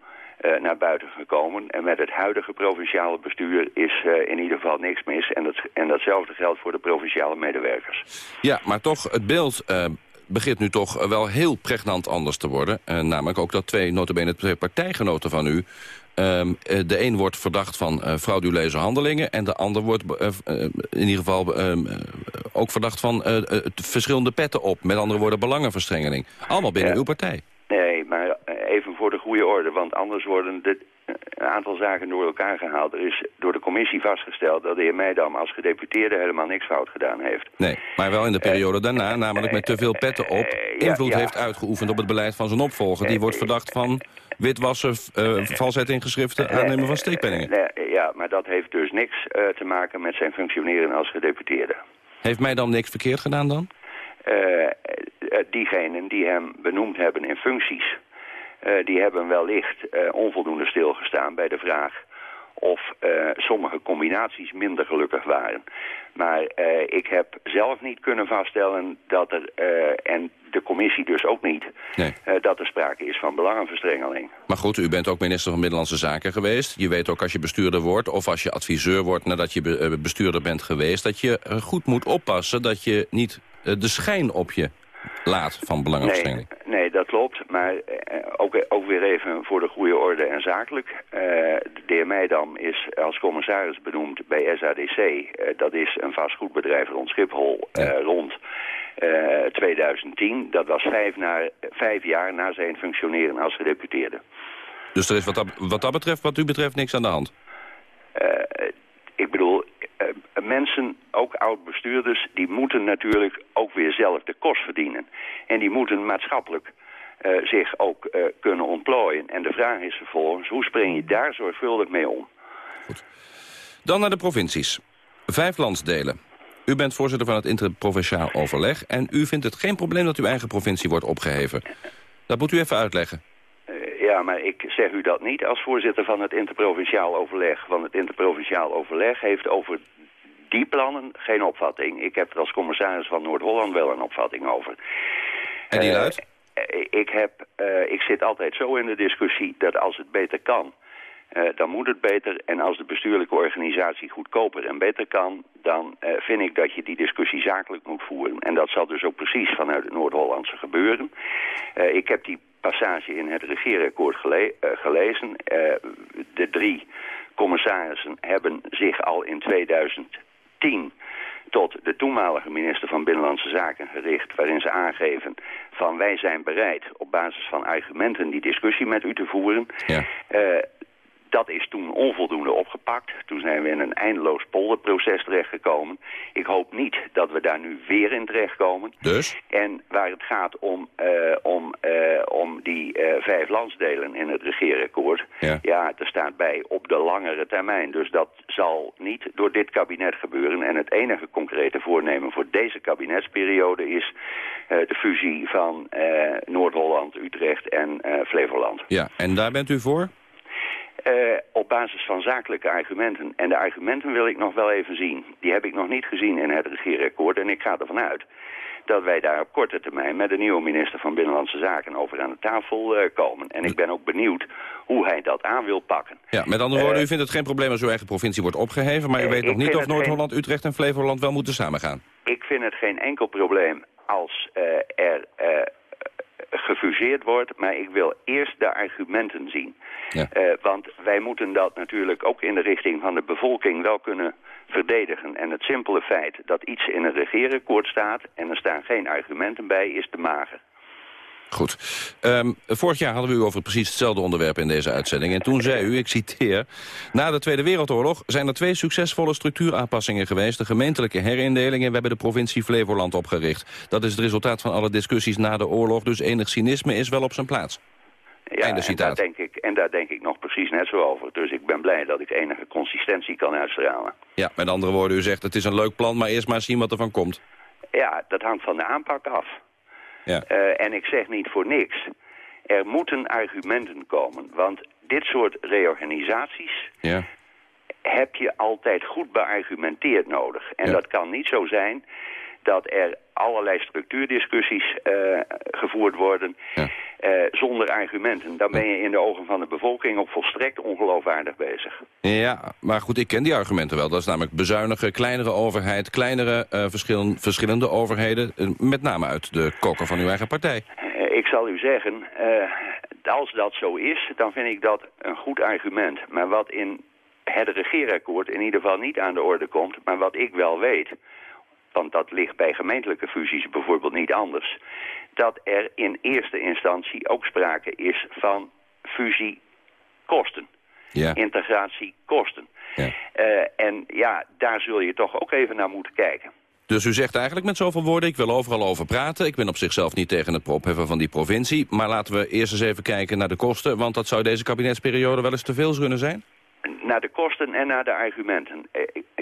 naar buiten gekomen. En met het huidige provinciale bestuur is uh, in ieder geval niks mis. En, dat, en datzelfde geldt voor de provinciale medewerkers. Ja, maar toch het beeld... Uh, begint nu toch wel heel pregnant anders te worden. Uh, namelijk ook dat twee, notabene twee partijgenoten van u... Um, de een wordt verdacht van uh, frauduleuze handelingen... en de ander wordt uh, in ieder geval um, ook verdacht van verschillende petten op. Met andere woorden belangenverstrengeling. Allemaal binnen Ja. uw partij. Nee, maar even voor de goede orde, want anders worden de, een aantal zaken door elkaar gehaald. Er is door de commissie vastgesteld dat de heer Meidam als gedeputeerde helemaal niks fout gedaan heeft. Nee, maar wel in de periode daarna, namelijk met te veel petten op... invloed ja. heeft uitgeoefend op het beleid van zijn opvolger. Die wordt verdacht van witwassen, uh, valsheid in geschriften, aannemen van steekpenningen. Ja, maar dat heeft dus niks uh, te maken met zijn functioneren als gedeputeerde. Heeft mij dan niks verkeerd gedaan dan? Diegenen die hem benoemd hebben in functies... Uh, die hebben wellicht uh, onvoldoende stilgestaan bij de vraag of uh, sommige combinaties minder gelukkig waren. Maar ik heb zelf niet kunnen vaststellen dat er, en de commissie dus ook niet, nee. dat er sprake is van belangenverstrengeling. Maar goed, u bent ook minister van Binnenlandse Zaken geweest. Je weet ook als je bestuurder wordt of als je adviseur wordt nadat je bestuurder bent geweest... dat je goed moet oppassen dat je niet de schijn op je laat van belangenverstrengeling. Nee, nee, dat klopt. Maar eh, ook, ook weer even voor de goede orde en zakelijk. Uh, de heer Meidam is als commissaris benoemd bij SADC. Uh, dat is een vastgoedbedrijf rond Schiphol ja. uh, rond 2010. Dat was vijf, na, vijf jaar na zijn functioneren als gedeputeerde. Dus er is wat dat, wat dat betreft, wat u betreft, niks aan de hand? ik bedoel, mensen, ook oud-bestuurders, die moeten natuurlijk ook weer zelf de kost verdienen. En die moeten maatschappelijk uh, zich ook uh, kunnen ontplooien. En de vraag is vervolgens, hoe spring je daar zorgvuldig mee om? Goed. Dan naar de provincies. Vijf landsdelen. U bent voorzitter van het interprovinciaal overleg... en u vindt het geen probleem dat uw eigen provincie wordt opgeheven. Dat moet u even uitleggen. Ja, maar ik zeg u dat niet als voorzitter van het interprovinciaal overleg. Want het interprovinciaal overleg heeft over die plannen geen opvatting. Ik heb er als commissaris van Noord-Holland wel een opvatting over. En die luidt? Uh, ik, heb, uh, ik zit altijd zo in de discussie dat als het beter kan... Uh, dan moet het beter. En als de bestuurlijke organisatie goedkoper en beter kan... dan uh, vind ik dat je die discussie zakelijk moet voeren. En dat zal dus ook precies vanuit het Noord-Hollandse gebeuren. Uh, ik heb die passage in het regeerakkoord gele gelezen. de drie commissarissen hebben zich al in 2010 tot de toenmalige minister van Binnenlandse Zaken gericht... waarin ze aangeven van wij zijn bereid op basis van argumenten die discussie met u te voeren... Ja. Uh, dat is toen onvoldoende opgepakt. Toen zijn we in een eindeloos polderproces terechtgekomen. Ik hoop niet dat we daar nu weer in terechtkomen. Dus? En waar het gaat om, uh, om, uh, om die uh, vijf landsdelen in het regeerakkoord... Ja. ja, er staat bij op de langere termijn. Dus dat zal niet door dit kabinet gebeuren. En het enige concrete voornemen voor deze kabinetsperiode is... de fusie van Noord-Holland, Utrecht en Flevoland. Ja, en daar bent u voor? Uh, op basis van zakelijke argumenten. En de argumenten wil ik nog wel even zien. Die heb ik nog niet gezien in het regeerakkoord. En ik ga ervan uit dat wij daar op korte termijn met de nieuwe minister van Binnenlandse Zaken over aan de tafel uh, komen. En ik ben ook benieuwd hoe hij dat aan wil pakken. Ja, met andere woorden, uh, u vindt het geen probleem als uw eigen provincie wordt opgeheven, maar u weet nog niet of Noord-Holland, geen... Utrecht en Flevoland wel moeten samengaan. Ik vind het geen enkel probleem als er gefuseerd wordt, maar ik wil eerst de argumenten zien. Ja. Uh, want wij moeten dat natuurlijk ook in de richting van de bevolking wel kunnen verdedigen. En het simpele feit dat iets in een regeerakkoord staat en er staan geen argumenten bij, is te mager. Goed. Um, vorig jaar hadden we u over precies hetzelfde onderwerp in deze uitzending. En toen zei u, ik citeer... Na de Tweede Wereldoorlog zijn er twee succesvolle structuuraanpassingen geweest. De gemeentelijke herindeling en we hebben de provincie Flevoland opgericht. Dat is het resultaat van alle discussies na de oorlog. Dus enig cynisme is wel op zijn plaats. Ja, en daar, denk ik, en daar denk ik nog precies net zo over. Dus ik ben blij dat ik enige consistentie kan uitstralen. Ja, met andere woorden, u zegt het is een leuk plan... maar eerst maar zien wat er van komt. Ja, dat hangt van de aanpak af. Ja. Uh, en ik zeg niet voor niks. Er moeten argumenten komen. Want dit soort reorganisaties ja. heb je altijd goed beargumenteerd nodig. En ja. dat kan niet zo zijn dat er allerlei structuurdiscussies uh, gevoerd worden... Ja. eh, zonder argumenten. Dan ben je in de ogen van de bevolking ook volstrekt ongeloofwaardig bezig. Ja, maar goed, ik ken die argumenten wel. Dat is namelijk bezuinigen, kleinere overheid, kleinere uh, verschillen, verschillende overheden. Met name uit de koker van uw eigen partij. Ik zal u zeggen, als dat zo is, dan vind ik dat een goed argument. Maar wat in het regeerakkoord in ieder geval niet aan de orde komt... maar wat ik wel weet, want dat ligt bij gemeentelijke fusies bijvoorbeeld niet anders... dat er in eerste instantie ook sprake is van fusiekosten. Ja. Integratiekosten. Ja. Uh, en ja, daar zul je toch ook even naar moeten kijken. Dus u zegt eigenlijk met zoveel woorden, ik wil overal over praten. Ik ben op zichzelf niet tegen het opheffen van die provincie. Maar laten we eerst eens even kijken naar de kosten. Want dat zou deze kabinetsperiode wel eens te veel kunnen zijn? Naar de kosten en naar de argumenten.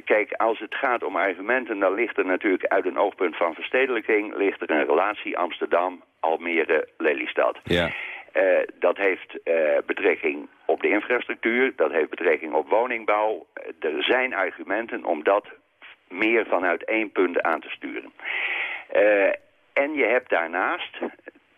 Kijk, als het gaat om argumenten, dan ligt er natuurlijk uit een oogpunt van verstedelijking... ligt er een relatie Amsterdam, Almere, Lelystad. Ja. Uh, dat heeft uh, betrekking op de infrastructuur, dat heeft betrekking op woningbouw. Er zijn argumenten om dat meer vanuit één punt aan te sturen. Uh, en je hebt daarnaast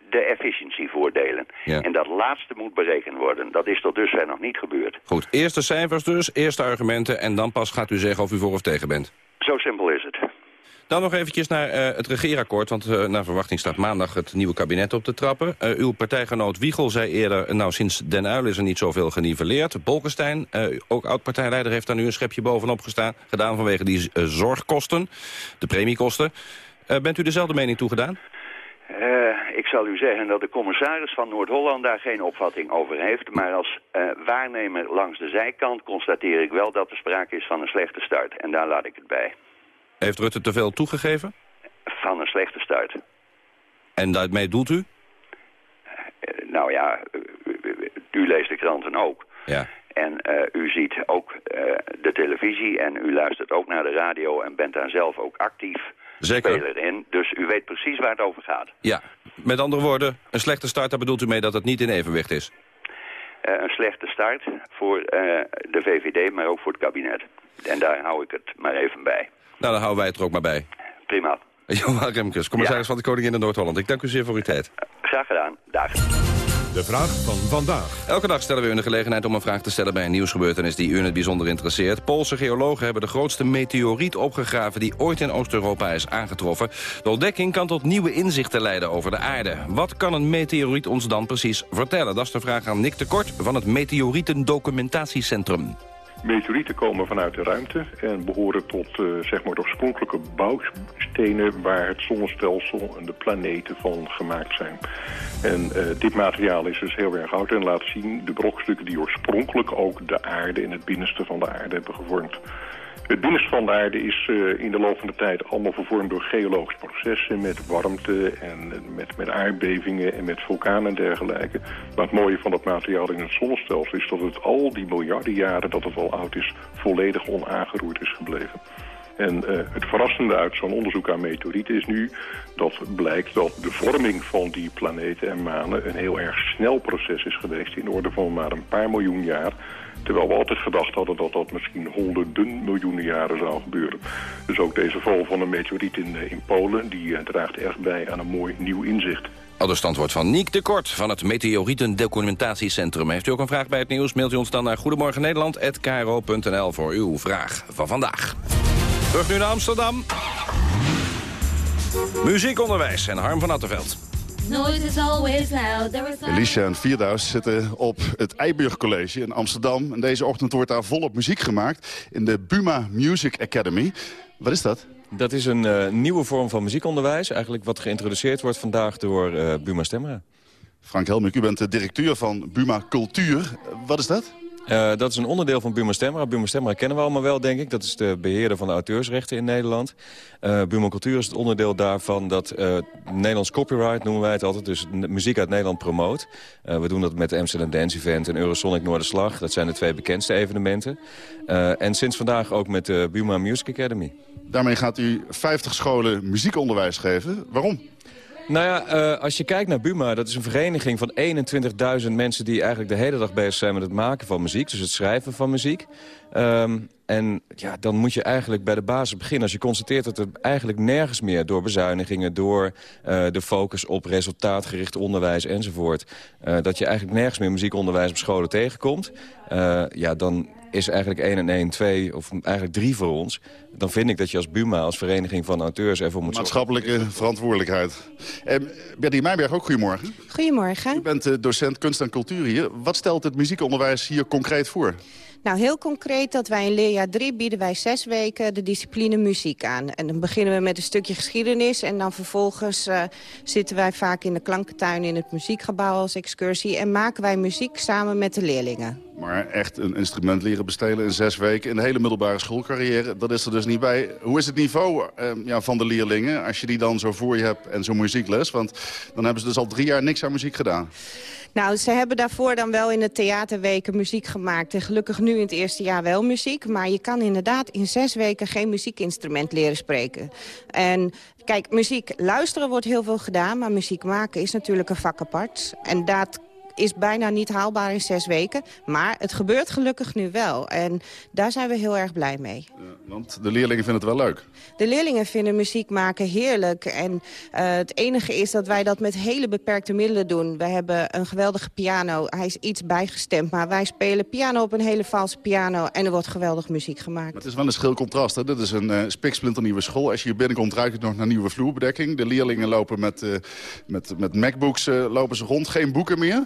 de efficiëntievoordelen. Ja. En dat laatste moet berekend worden. Dat is tot dusver nog niet gebeurd. Goed, eerste cijfers dus, eerste argumenten... en dan pas gaat u zeggen of u voor of tegen bent. Zo simpel is het. Dan nog eventjes naar uh, het regeerakkoord, want uh, naar verwachting staat maandag het nieuwe kabinet op te trappen. Uh, uw partijgenoot Wiegel zei eerder, nou sinds Den Uyl is er niet zoveel geniveleerd. Bolkestein, ook oud-partijleider, heeft daar nu een schepje bovenop gestaan, gedaan vanwege die zorgkosten, de premiekosten. bent u dezelfde mening toegedaan? Uh, ik zal u zeggen dat de commissaris van Noord-Holland daar geen opvatting over heeft. Maar als uh, waarnemer langs de zijkant constateer ik wel dat er sprake is van een slechte start. En daar laat ik het bij. Heeft Rutte te veel toegegeven? Van een slechte start. En daarmee doelt u? Uh, nou ja, u leest de kranten ook. Ja. En u ziet ook de televisie en u luistert ook naar de radio en bent daar zelf ook actief Zeker. speler in. Dus u weet precies waar het over gaat. Ja, met andere woorden, een slechte start, daar bedoelt u mee dat het niet in evenwicht is? Uh, een slechte start voor uh, de VVD, maar ook voor het kabinet. En daar hou ik het maar even bij. Nou, dan houden wij het er ook maar bij. Prima. Johan Remkes, commissaris ja. van de Koningin in Noord-Holland. Ik dank u zeer voor uw tijd. Graag gedaan. Dag. De vraag van vandaag. Elke dag stellen we u de gelegenheid om een vraag te stellen bij een nieuwsgebeurtenis die u in het bijzonder interesseert. Poolse geologen hebben de grootste meteoriet opgegraven die ooit in Oost-Europa is aangetroffen. De ontdekking kan tot nieuwe inzichten leiden over de aarde. Wat kan een meteoriet ons dan precies vertellen? Dat is de vraag aan Nick de Kort van het Meteorietendocumentatiecentrum. Meteorieten komen vanuit de ruimte en behoren tot uh, zeg maar de oorspronkelijke bouwstenen waar het zonnestelsel en de planeten van gemaakt zijn. En uh, dit materiaal is dus heel erg oud en laat zien de brokstukken die oorspronkelijk ook de aarde en het binnenste van de aarde hebben gevormd. Het binnenste van de aarde is uh, in de loop van de tijd allemaal vervormd door geologische processen met warmte en met, met aardbevingen en met vulkanen en dergelijke. Maar het mooie van dat materiaal in het zonnestelsel is dat het al die miljarden jaren dat het al oud is, volledig onaangeroerd is gebleven. En uh, het verrassende uit zo'n onderzoek aan meteorieten is nu dat blijkt dat de vorming van die planeten en manen een heel erg snel proces is geweest in de orde van maar een paar miljoen jaar. Terwijl we altijd gedacht hadden dat dat misschien honderden miljoenen jaren zou gebeuren. Dus ook deze val van een meteoriet in, in Polen, die uh, draagt erg bij aan een mooi nieuw inzicht. Al de standwoord van Niek de Kort van het Meteorietendocumentatiecentrum. Heeft u ook een vraag bij het nieuws, mailt u ons dan naar goedemorgennederland.kro.nl voor uw vraag van vandaag. Terug nu naar Amsterdam. Muziekonderwijs en Harm van Attenveld. Alicia en Vierdaus zitten op het Eiburg College in Amsterdam. En deze ochtend wordt daar volop muziek gemaakt in de Buma Music Academy. Wat is dat? Dat is een uh, nieuwe vorm van muziekonderwijs. Eigenlijk wat geïntroduceerd wordt vandaag door uh, Buma Stemra. Frank Helmik, u bent de directeur van Buma Cultuur. Wat is dat? Uh, dat is een onderdeel van Buma Stemra. Buma Stemra kennen we allemaal wel, denk ik. Dat is de beheerder van de auteursrechten in Nederland. Uh, Buma Cultuur is het onderdeel daarvan dat uh, Nederlands copyright, noemen wij het altijd, dus muziek uit Nederland promoot. we doen dat met de Amsterdam Dance Event en Eurosonic Noorderslag. Dat zijn de twee bekendste evenementen. en sinds vandaag ook met de Buma Music Academy. Daarmee gaat u 50 scholen muziekonderwijs geven. Waarom? Nou ja, uh, als je kijkt naar Buma, dat is een vereniging van 21.000 mensen... die eigenlijk de hele dag bezig zijn met het maken van muziek. Dus het schrijven van muziek. Um, en ja, dan moet je eigenlijk bij de basis beginnen. Als je constateert dat er eigenlijk nergens meer door bezuinigingen... door uh, de focus op resultaatgericht onderwijs enzovoort... Uh, dat je eigenlijk nergens meer muziekonderwijs op scholen tegenkomt... Uh, ja, dan is eigenlijk 1 en 1 2, of eigenlijk 3 voor ons. Dan vind ik dat je als BUMA, als vereniging van auteurs... ervoor moet Maatschappelijke verantwoordelijkheid. Eh, Bertie Meijberg, ook goedemorgen. Goedemorgen. U bent uh, docent kunst en cultuur hier. Wat stelt het muziekonderwijs hier concreet voor? Nou, heel concreet dat wij in leerjaar 3 bieden wij zes weken de discipline muziek aan. En dan beginnen we met een stukje geschiedenis en dan vervolgens uh, zitten wij vaak in de klankentuin in het muziekgebouw als excursie en maken wij muziek samen met de leerlingen. Maar echt een instrument leren bestelen in zes weken... in de hele middelbare schoolcarrière, dat is er dus niet bij. Hoe is het niveau uh, ja, van de leerlingen als je die dan zo voor je hebt en zo'n muziekles? Want dan hebben ze dus al drie jaar niks aan muziek gedaan. Nou, ze hebben daarvoor dan wel in de theaterweken muziek gemaakt. En gelukkig nu in het eerste jaar wel muziek. Maar je kan inderdaad in zes weken geen muziekinstrument leren spreken. En kijk, muziek luisteren wordt heel veel gedaan. Maar muziek maken is natuurlijk een vak apart. En dat is bijna niet haalbaar in zes weken. Maar het gebeurt gelukkig nu wel. En daar zijn we heel erg blij mee. want de leerlingen vinden het wel leuk. De leerlingen vinden muziek maken heerlijk. En uh, het enige is dat wij dat met hele beperkte middelen doen. We hebben een geweldige piano. Hij is iets bijgestemd. Maar wij spelen piano op een hele valse piano. En er wordt geweldig muziek gemaakt. Maar het is wel een schil contrast. Hè? Dit is een uh, spiksplinternieuwe school. Als je hier binnenkomt ruikt het nog naar nieuwe vloerbedekking. De leerlingen lopen met, uh, met, met MacBooks lopen ze rond. Geen boeken meer.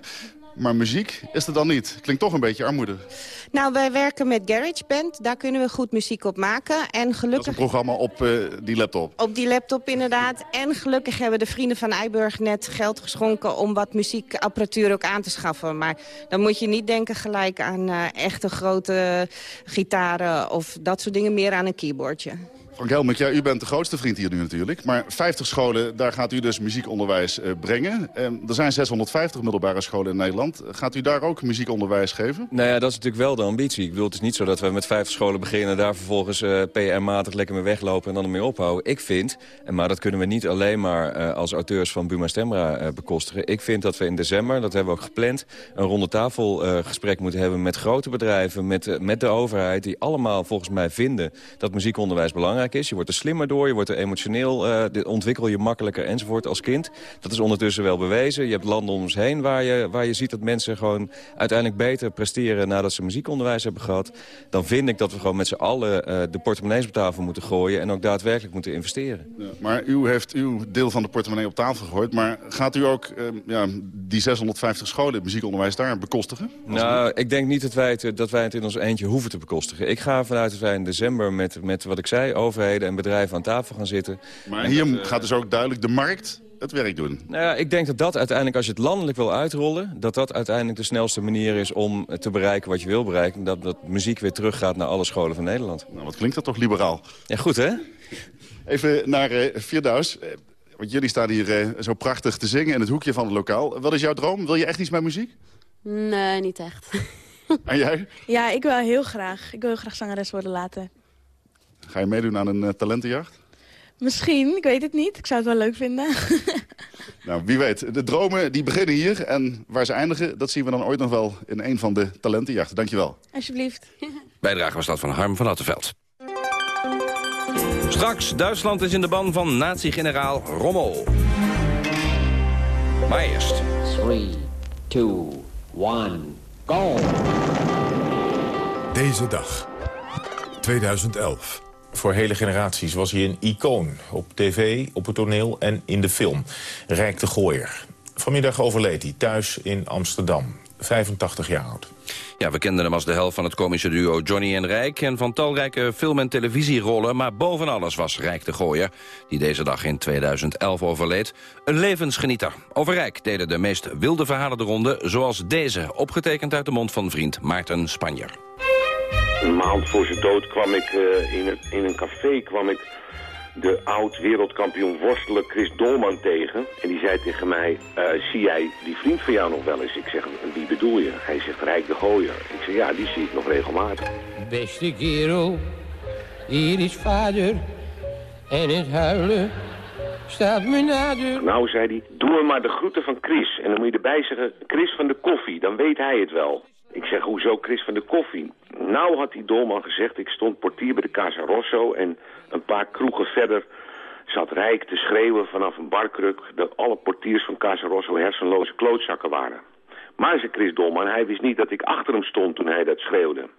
Maar muziek is er dan niet. Klinkt toch een beetje armoedig. Nou, wij werken met GarageBand. Daar kunnen we goed muziek op maken. En gelukkig... Dat is een programma op uh, die laptop? Op die laptop, inderdaad. En gelukkig hebben de vrienden van Eiburg net geld geschonken... om wat muziekapparatuur ook aan te schaffen. Maar dan moet je niet denken gelijk aan uh, echte grote gitaren... of dat soort dingen, meer aan een keyboardje. Frank Helmut, ja, u bent de grootste vriend hier nu natuurlijk. Maar 50 scholen, daar gaat u dus muziekonderwijs uh, brengen. Uh, er zijn 650 middelbare scholen in Nederland. Gaat u daar ook muziekonderwijs geven? Nou ja, dat is natuurlijk wel de ambitie. Ik bedoel, het is niet zo dat we met 50 scholen beginnen... en daar vervolgens uh, PR-matig lekker mee weglopen en dan ermee ophouden. Ik vind, maar dat kunnen we niet alleen maar als auteurs van Buma Stemra bekostigen. Ik vind dat we in december, dat hebben we ook gepland... een ronde tafelgesprek moeten hebben met grote bedrijven... Met, met de overheid, die allemaal volgens mij vinden dat muziekonderwijs belangrijk is. Je wordt er slimmer door, je wordt er emotioneel, uh, ontwikkel je makkelijker enzovoort als kind. Dat is ondertussen wel bewezen. Je hebt landen om ons heen waar je, waar je ziet dat mensen gewoon uiteindelijk beter presteren nadat ze muziekonderwijs hebben gehad. Dan vind ik dat we gewoon met z'n allen uh, de portemonnees op tafel moeten gooien en ook daadwerkelijk moeten investeren. Ja, maar u heeft uw deel van de portemonnee op tafel gegooid. Maar gaat u ook uh, ja, die 650 scholen muziekonderwijs daar bekostigen? Nou, ik denk niet dat wij, het, dat wij het in ons eentje hoeven te bekostigen. Ik ga vanuit dat wij in december met, met wat ik zei, over overheden en bedrijven aan tafel gaan zitten. Maar hier dat, uh, gaat dus ook duidelijk de markt het werk doen. Nou ja, ik denk dat dat uiteindelijk, als je het landelijk wil uitrollen... dat dat uiteindelijk de snelste manier is om te bereiken wat je wil bereiken. Dat, dat muziek weer teruggaat naar alle scholen van Nederland. Nou, wat klinkt dat toch liberaal? Ja, goed hè? Even naar uh, Vierdaus. Uh, want jullie staan hier uh, zo prachtig te zingen in het hoekje van het lokaal. Wat is jouw droom? Wil je echt iets met muziek? Nee, niet echt. en jij? Ja, ik wil heel graag. Ik wil heel graag zangeres worden later. Ga je meedoen aan een uh, talentenjacht? Misschien, ik weet het niet. Ik zou het wel leuk vinden. nou, wie weet. De dromen die beginnen hier en waar ze eindigen... dat zien we dan ooit nog wel in een van de talentenjachten. Dankjewel. Alsjeblieft. Bijdrage was dat van Harm van Attenveld. Straks, Duitsland is in de ban van nazi-generaal Rommel. Maar eerst... 3, 2, 1, go! Deze dag, 2011. Voor hele generaties was hij een icoon. Op tv, op het toneel en in de film. Rijk de Gooier. Vanmiddag overleed hij thuis in Amsterdam. 85 jaar oud. Ja, we kenden hem als de helft van het komische duo Johnny en Rijk... en van talrijke film- en televisierollen. Maar boven alles was Rijk de Gooier, die deze dag in 2011 overleed... een levensgenieter. Over Rijk deden de meest wilde verhalen de ronde... zoals deze, opgetekend uit de mond van vriend Maarten Spanjer. Een maand voor zijn dood kwam ik uh, in, een, in een café kwam ik de oud-wereldkampioen worstelen Chris Dolman tegen. En die zei tegen mij, uh, zie jij die vriend van jou nog wel eens? Ik zeg, wie bedoel je? Hij zegt, Rijk de Gooier. Ik zeg, ja, die zie ik nog regelmatig. Beste kerel, hier is vader. En het huilen staat me nader. Nou, zei hij, doe maar de groeten van Chris. En dan moet je erbij zeggen, Chris van de koffie, dan weet hij het wel. Ik zeg, hoezo Chris van de koffie? Nou had die dolman gezegd, ik stond portier bij de Casa Rosso... en een paar kroegen verder zat Rijk te schreeuwen vanaf een barkruk... dat alle portiers van Casa Rosso hersenloze klootzakken waren. Maar, zei Chris Dolman, hij wist niet dat ik achter hem stond toen hij dat schreeuwde.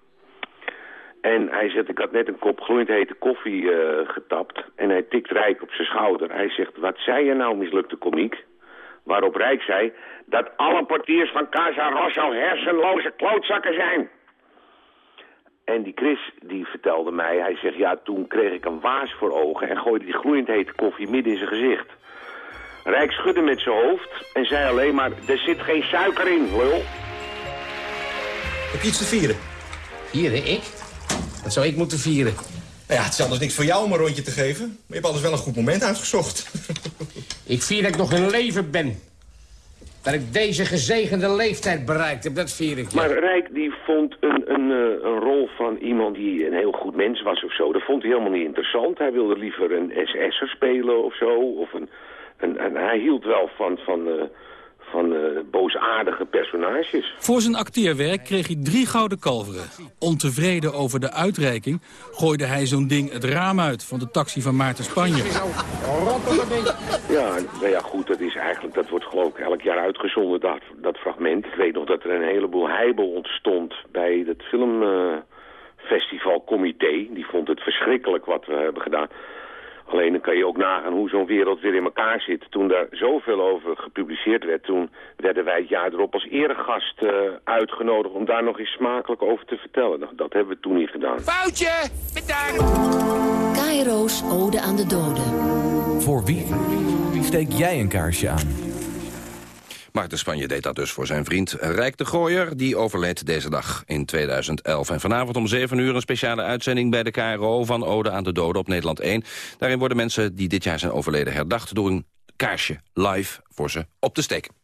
En hij zegt, ik had net een kop gloeiend hete koffie eh, getapt. En hij tikt Rijk op zijn schouder. Hij zegt, wat zei je nou, mislukte komiek? Waarop Rijk zei, dat alle portiers van Casa Rosso hersenloze klootzakken zijn. En die Chris, die vertelde mij, hij zegt, ja, toen kreeg ik een waas voor ogen... en gooide die gloeiend hete koffie midden in zijn gezicht. Rijk schudde met zijn hoofd en zei alleen maar, er zit geen suiker in, lul. Heb je iets te vieren? Vieren, ik? Wat zou ik moeten vieren? Nou ja, het is anders niks voor jou om een rondje te geven. Maar je hebt alles wel een goed moment uitgezocht. Ik vier dat ik nog in leven ben. Dat ik deze gezegende leeftijd bereikt heb, dat vier ik. ja. Maar Rijk die vond een, een, eh, een rol van iemand die een heel goed mens was of zo. Dat vond hij helemaal niet interessant. Hij wilde liever een SS'er spelen of zo. Of een, een, en hij hield wel van, van, eh, van eh, boosaardige personages. Voor zijn acteerwerk kreeg hij drie gouden kalveren. Ontevreden over de uitreiking gooide hij zo'n ding het raam uit... van de taxi van Maarten Spanje. Ja, nou ja, goed, dat is eigenlijk, dat ik elk jaar uitgezonden, dat, dat fragment. Ik weet nog dat er een heleboel heibel ontstond bij het filmfestivalcomité. Die vond het verschrikkelijk wat we hebben gedaan. Alleen dan kan je ook nagaan hoe zo'n wereld weer in elkaar zit. Toen daar zoveel over gepubliceerd werd, toen werden wij het jaar erop als eregast eh, uitgenodigd om daar nog eens smakelijk over te vertellen. Nou, dat hebben we toen niet gedaan. Foutje! Bedankt! Cairo's Ode aan de Doden. Voor wie? Steek jij een kaarsje aan? Maarten Spanje deed dat dus voor zijn vriend Rijk de Gooier. Die overleed deze dag in 2011. En vanavond om 7 uur een speciale uitzending bij de KRO... van Ode aan de Doden op Nederland 1. Daarin worden mensen die dit jaar zijn overleden herdacht... door een kaarsje live voor ze op te steken.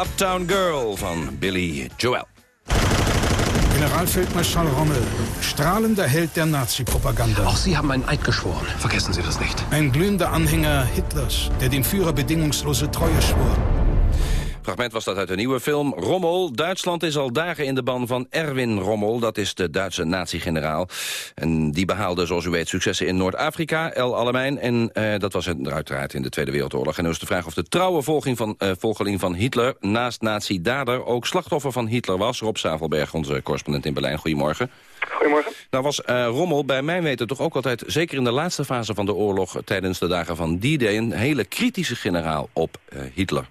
Uptown Girl van Billy Joel. Generalfeldmarschall Rommel, strahlender Held der Nazi-Propaganda. Auch Sie haben einen Eid geschworen. Vergessen Sie das nicht. Ein glühender Anhänger Hitlers, der dem Führer bedingungslose Treue schwor. Fragment was dat uit een nieuwe film. Rommel. Duitsland is al dagen in de ban van Erwin Rommel. Dat is de Duitse nazi-generaal. En die behaalde, zoals u weet, successen in Noord-Afrika, El Alamein. En eh, dat was het uiteraard in de Tweede Wereldoorlog. En nu is de vraag of de trouwe volging van, eh, volgeling van Hitler... naast nazi-dader ook slachtoffer van Hitler was. Rob Zavelberg, onze correspondent in Berlijn. Goedemorgen. Goedemorgen. Nou was eh, Rommel bij mijn weten toch ook altijd... zeker in de laatste fase van de oorlog... tijdens de dagen van D-Day... een hele kritische generaal op Hitler.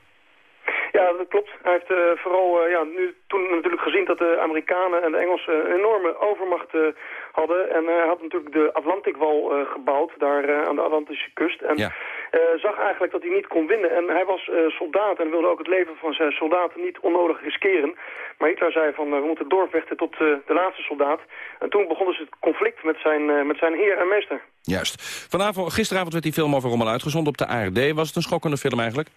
Ja, dat klopt. Hij heeft eh, vooral eh, ja, nu, toen natuurlijk gezien dat de Amerikanen en de Engelsen een enorme overmacht eh, hadden. En hij had natuurlijk de Atlantikwal gebouwd, daar aan de Atlantische kust. En zag eigenlijk dat hij niet kon winnen. En hij was soldaat en wilde ook het leven van zijn soldaten niet onnodig riskeren. Maar Hitler zei van we moeten doorvechten tot de laatste soldaat. En toen begon dus het conflict met zijn, met zijn heer en meester. Juist. Vanavond, gisteravond werd die film over Rommel uitgezonden op de ARD. Was het een schokkende film eigenlijk?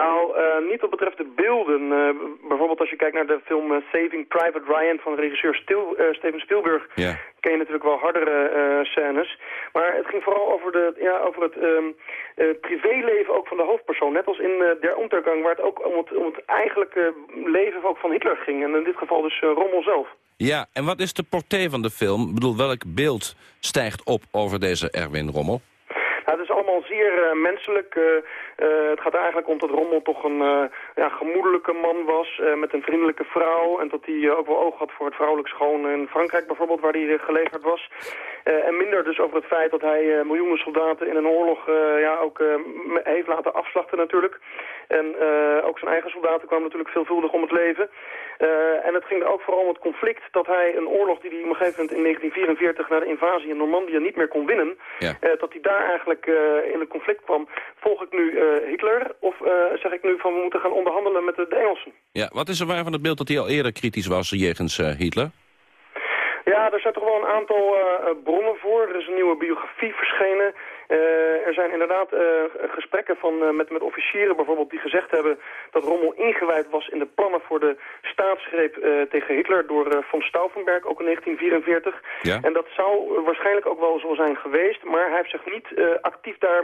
Nou, eh, niet wat betreft de beelden. Eh, bijvoorbeeld als je kijkt naar de film eh, Saving Private Ryan van regisseur Stil, Steven Spielberg... Ja. ken je natuurlijk wel hardere scènes. Maar het ging vooral over, de, ja, over het ehm, eh, privéleven ook van de hoofdpersoon. Net als in Der Untergang, waar het ook om het, om het eigenlijke leven ook van Hitler ging. En in dit geval dus Rommel zelf. Ja, en wat is de portée van de film? Ik bedoel, welk beeld stijgt op over deze Erwin Rommel? Nou, het is allemaal zeer eh, menselijk. Eh, eh, het gaat eigenlijk om dat Rommel toch een ja, gemoedelijke man was met een vriendelijke vrouw. En dat hij ook wel oog had voor het vrouwelijk schoon in Frankrijk bijvoorbeeld, waar hij gelegerd was. En minder dus over het feit dat hij miljoenen soldaten in een oorlog ja, ook heeft laten afslachten natuurlijk. En eh, ook zijn eigen soldaten kwamen natuurlijk veelvuldig om het leven. Eh, en het ging er ook vooral om het conflict dat hij een oorlog die hij op een gegeven moment in 1944 na de invasie in Normandië niet meer kon winnen. Ja. Eh, dat hij daar eigenlijk in een conflict kwam. Volg ik nu Hitler of zeg ik nu van we moeten gaan onderhandelen met de, de Engelsen? Ja, wat is er waar van het beeld dat hij al eerder kritisch was jegens Hitler? Ja, er zijn toch wel een aantal bronnen voor. Er is een nieuwe biografie verschenen. Eh, er zijn inderdaad eh, gesprekken van, eh, met, met officieren bijvoorbeeld die gezegd hebben dat Rommel ingewijd was in de plannen voor de staatsgreep tegen Hitler door von Stauffenberg, ook in 1944. Ja. En dat zou waarschijnlijk ook wel zo zijn geweest, maar hij heeft zich niet actief daar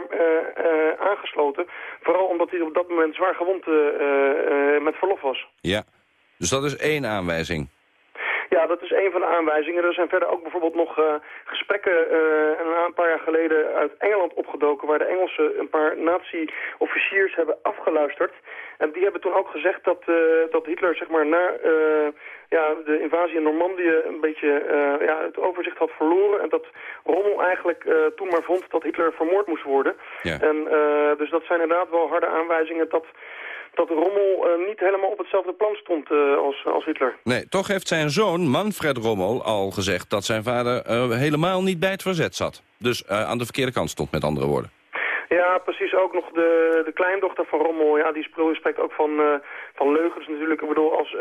aangesloten. Vooral omdat hij op dat moment zwaar gewond met verlof was. Ja, dus dat is één aanwijzing. Ja, dat is een van de aanwijzingen. Er zijn verder ook bijvoorbeeld nog eh, gesprekken eh, een, paar jaar geleden uit Engeland opgedoken... waar de Engelsen een paar nazi-officiers hebben afgeluisterd. En die hebben toen ook gezegd dat, eh, dat Hitler zeg maar, na eh, ja, de invasie in Normandië een beetje ja, het overzicht had verloren. En dat Rommel eigenlijk toen maar vond dat Hitler vermoord moest worden. Ja. En, dus dat zijn inderdaad wel harde aanwijzingen dat dat Rommel eh, niet helemaal op hetzelfde plan stond eh, als, als Hitler. Nee, toch heeft zijn zoon Manfred Rommel al gezegd dat zijn vader eh, helemaal niet bij het verzet zat. Dus aan de verkeerde kant stond, met andere woorden. Ja, precies. Ook nog de, de kleindochter van Rommel. Ja, die spre- spreekt ook van, van leugens natuurlijk. Ik bedoel, als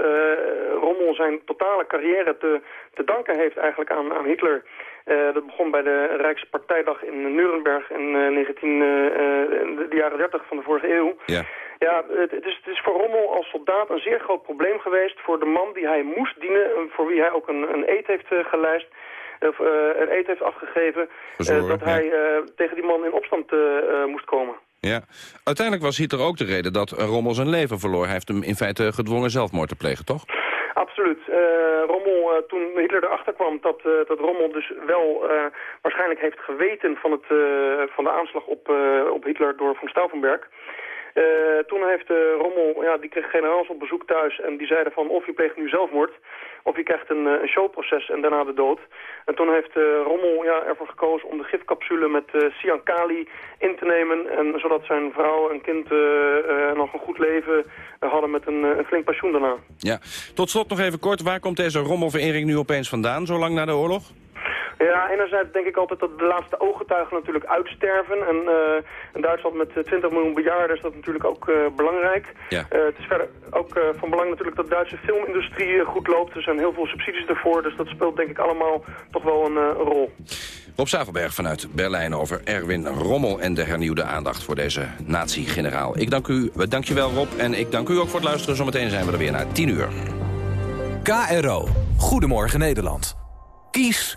Rommel zijn totale carrière te, te danken heeft eigenlijk aan, aan Hitler. Dat begon bij de Rijkspartijdag in Nuremberg in eh, 19, eh, eh, in de jaren 30 van de vorige eeuw. Ja. Ja, het, is, het is voor Rommel als soldaat een zeer groot probleem geweest voor de man die hij moest dienen, en voor wie hij ook een, een eed heeft uh, gelijst, of uh, een eed heeft afgegeven, Verzorgen, uh, dat hij uh, tegen die man in opstand moest komen. Ja. Uiteindelijk was Hitler ook de reden dat Rommel zijn leven verloor. Hij heeft hem in feite gedwongen zelfmoord te plegen, toch? Absoluut. Rommel, toen Hitler erachter kwam dat, dat Rommel dus wel waarschijnlijk heeft geweten van, het, van de aanslag op, op Hitler door von Stauffenberg... Uh, toen heeft uh, Rommel, ja, die kreeg generaals op bezoek thuis en die zeiden van of je pleegt nu zelfmoord of je krijgt een, een showproces en daarna de dood. En toen heeft Rommel ja, ervoor gekozen om de gifcapsule met cyankali in te nemen en zodat zijn vrouw en kind nog een goed leven hadden met een, een, flink pensioen daarna. Ja, tot slot nog even kort, waar komt deze rommelverering nu opeens vandaan, zo lang na de oorlog? Ja, enerzijds denk ik altijd dat de laatste ooggetuigen natuurlijk uitsterven. En uh, in Duitsland met 20 miljoen bejaarden is dat natuurlijk ook uh, belangrijk. Ja. Uh, het is verder ook van belang natuurlijk dat de Duitse filmindustrie goed loopt. Er zijn heel veel subsidies ervoor, dus dat speelt denk ik allemaal toch wel een, rol. Rob Zavelberg vanuit Berlijn over Erwin Rommel en de hernieuwde aandacht voor deze nazi-generaal. Ik dank u, dank je wel Rob en ik dank u ook voor het luisteren. Zometeen zijn we er weer naar 10 uur. KRO. Goedemorgen Nederland. Kies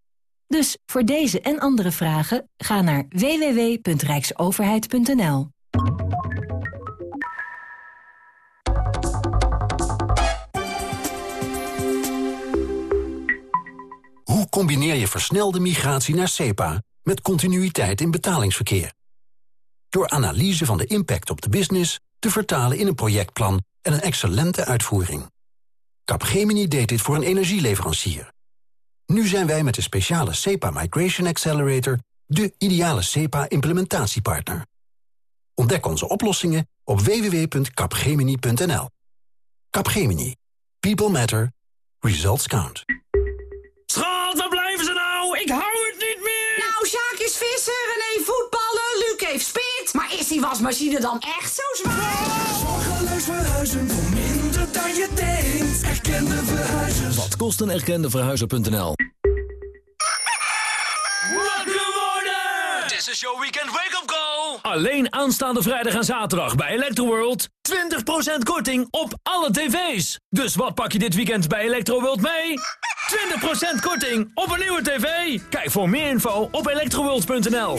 Dus voor deze en andere vragen ga naar www.rijksoverheid.nl. Hoe combineer je versnelde migratie naar SEPA met continuïteit in betalingsverkeer? Door analyse van de impact op de business te vertalen in een projectplan en een excellente uitvoering. Capgemini deed dit voor een energieleverancier. Nu zijn wij met de speciale SEPA Migration Accelerator... de ideale SEPA-implementatiepartner. Ontdek onze oplossingen op www.capgemini.nl. Capgemini. People matter. Results count. Schat, waar blijven ze nou? Ik hou het niet meer! Nou, Sjaak is vissen, René voetballen, Luc heeft spit. Maar is die wasmachine dan echt zo zwaar? Zorgeloos verhuizen voor dan je denkt. Erkende verhuizers. Wat kost een erkende verhuizer.nl? Wakker worden! This is your weekend wake-up call! Alleen aanstaande vrijdag en zaterdag bij Electroworld. 20% korting op alle tv's. Dus wat pak je dit weekend bij Electroworld mee? 20% korting op een nieuwe tv. Kijk voor meer info op electroworld.nl.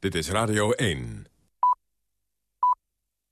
Dit is Radio 1.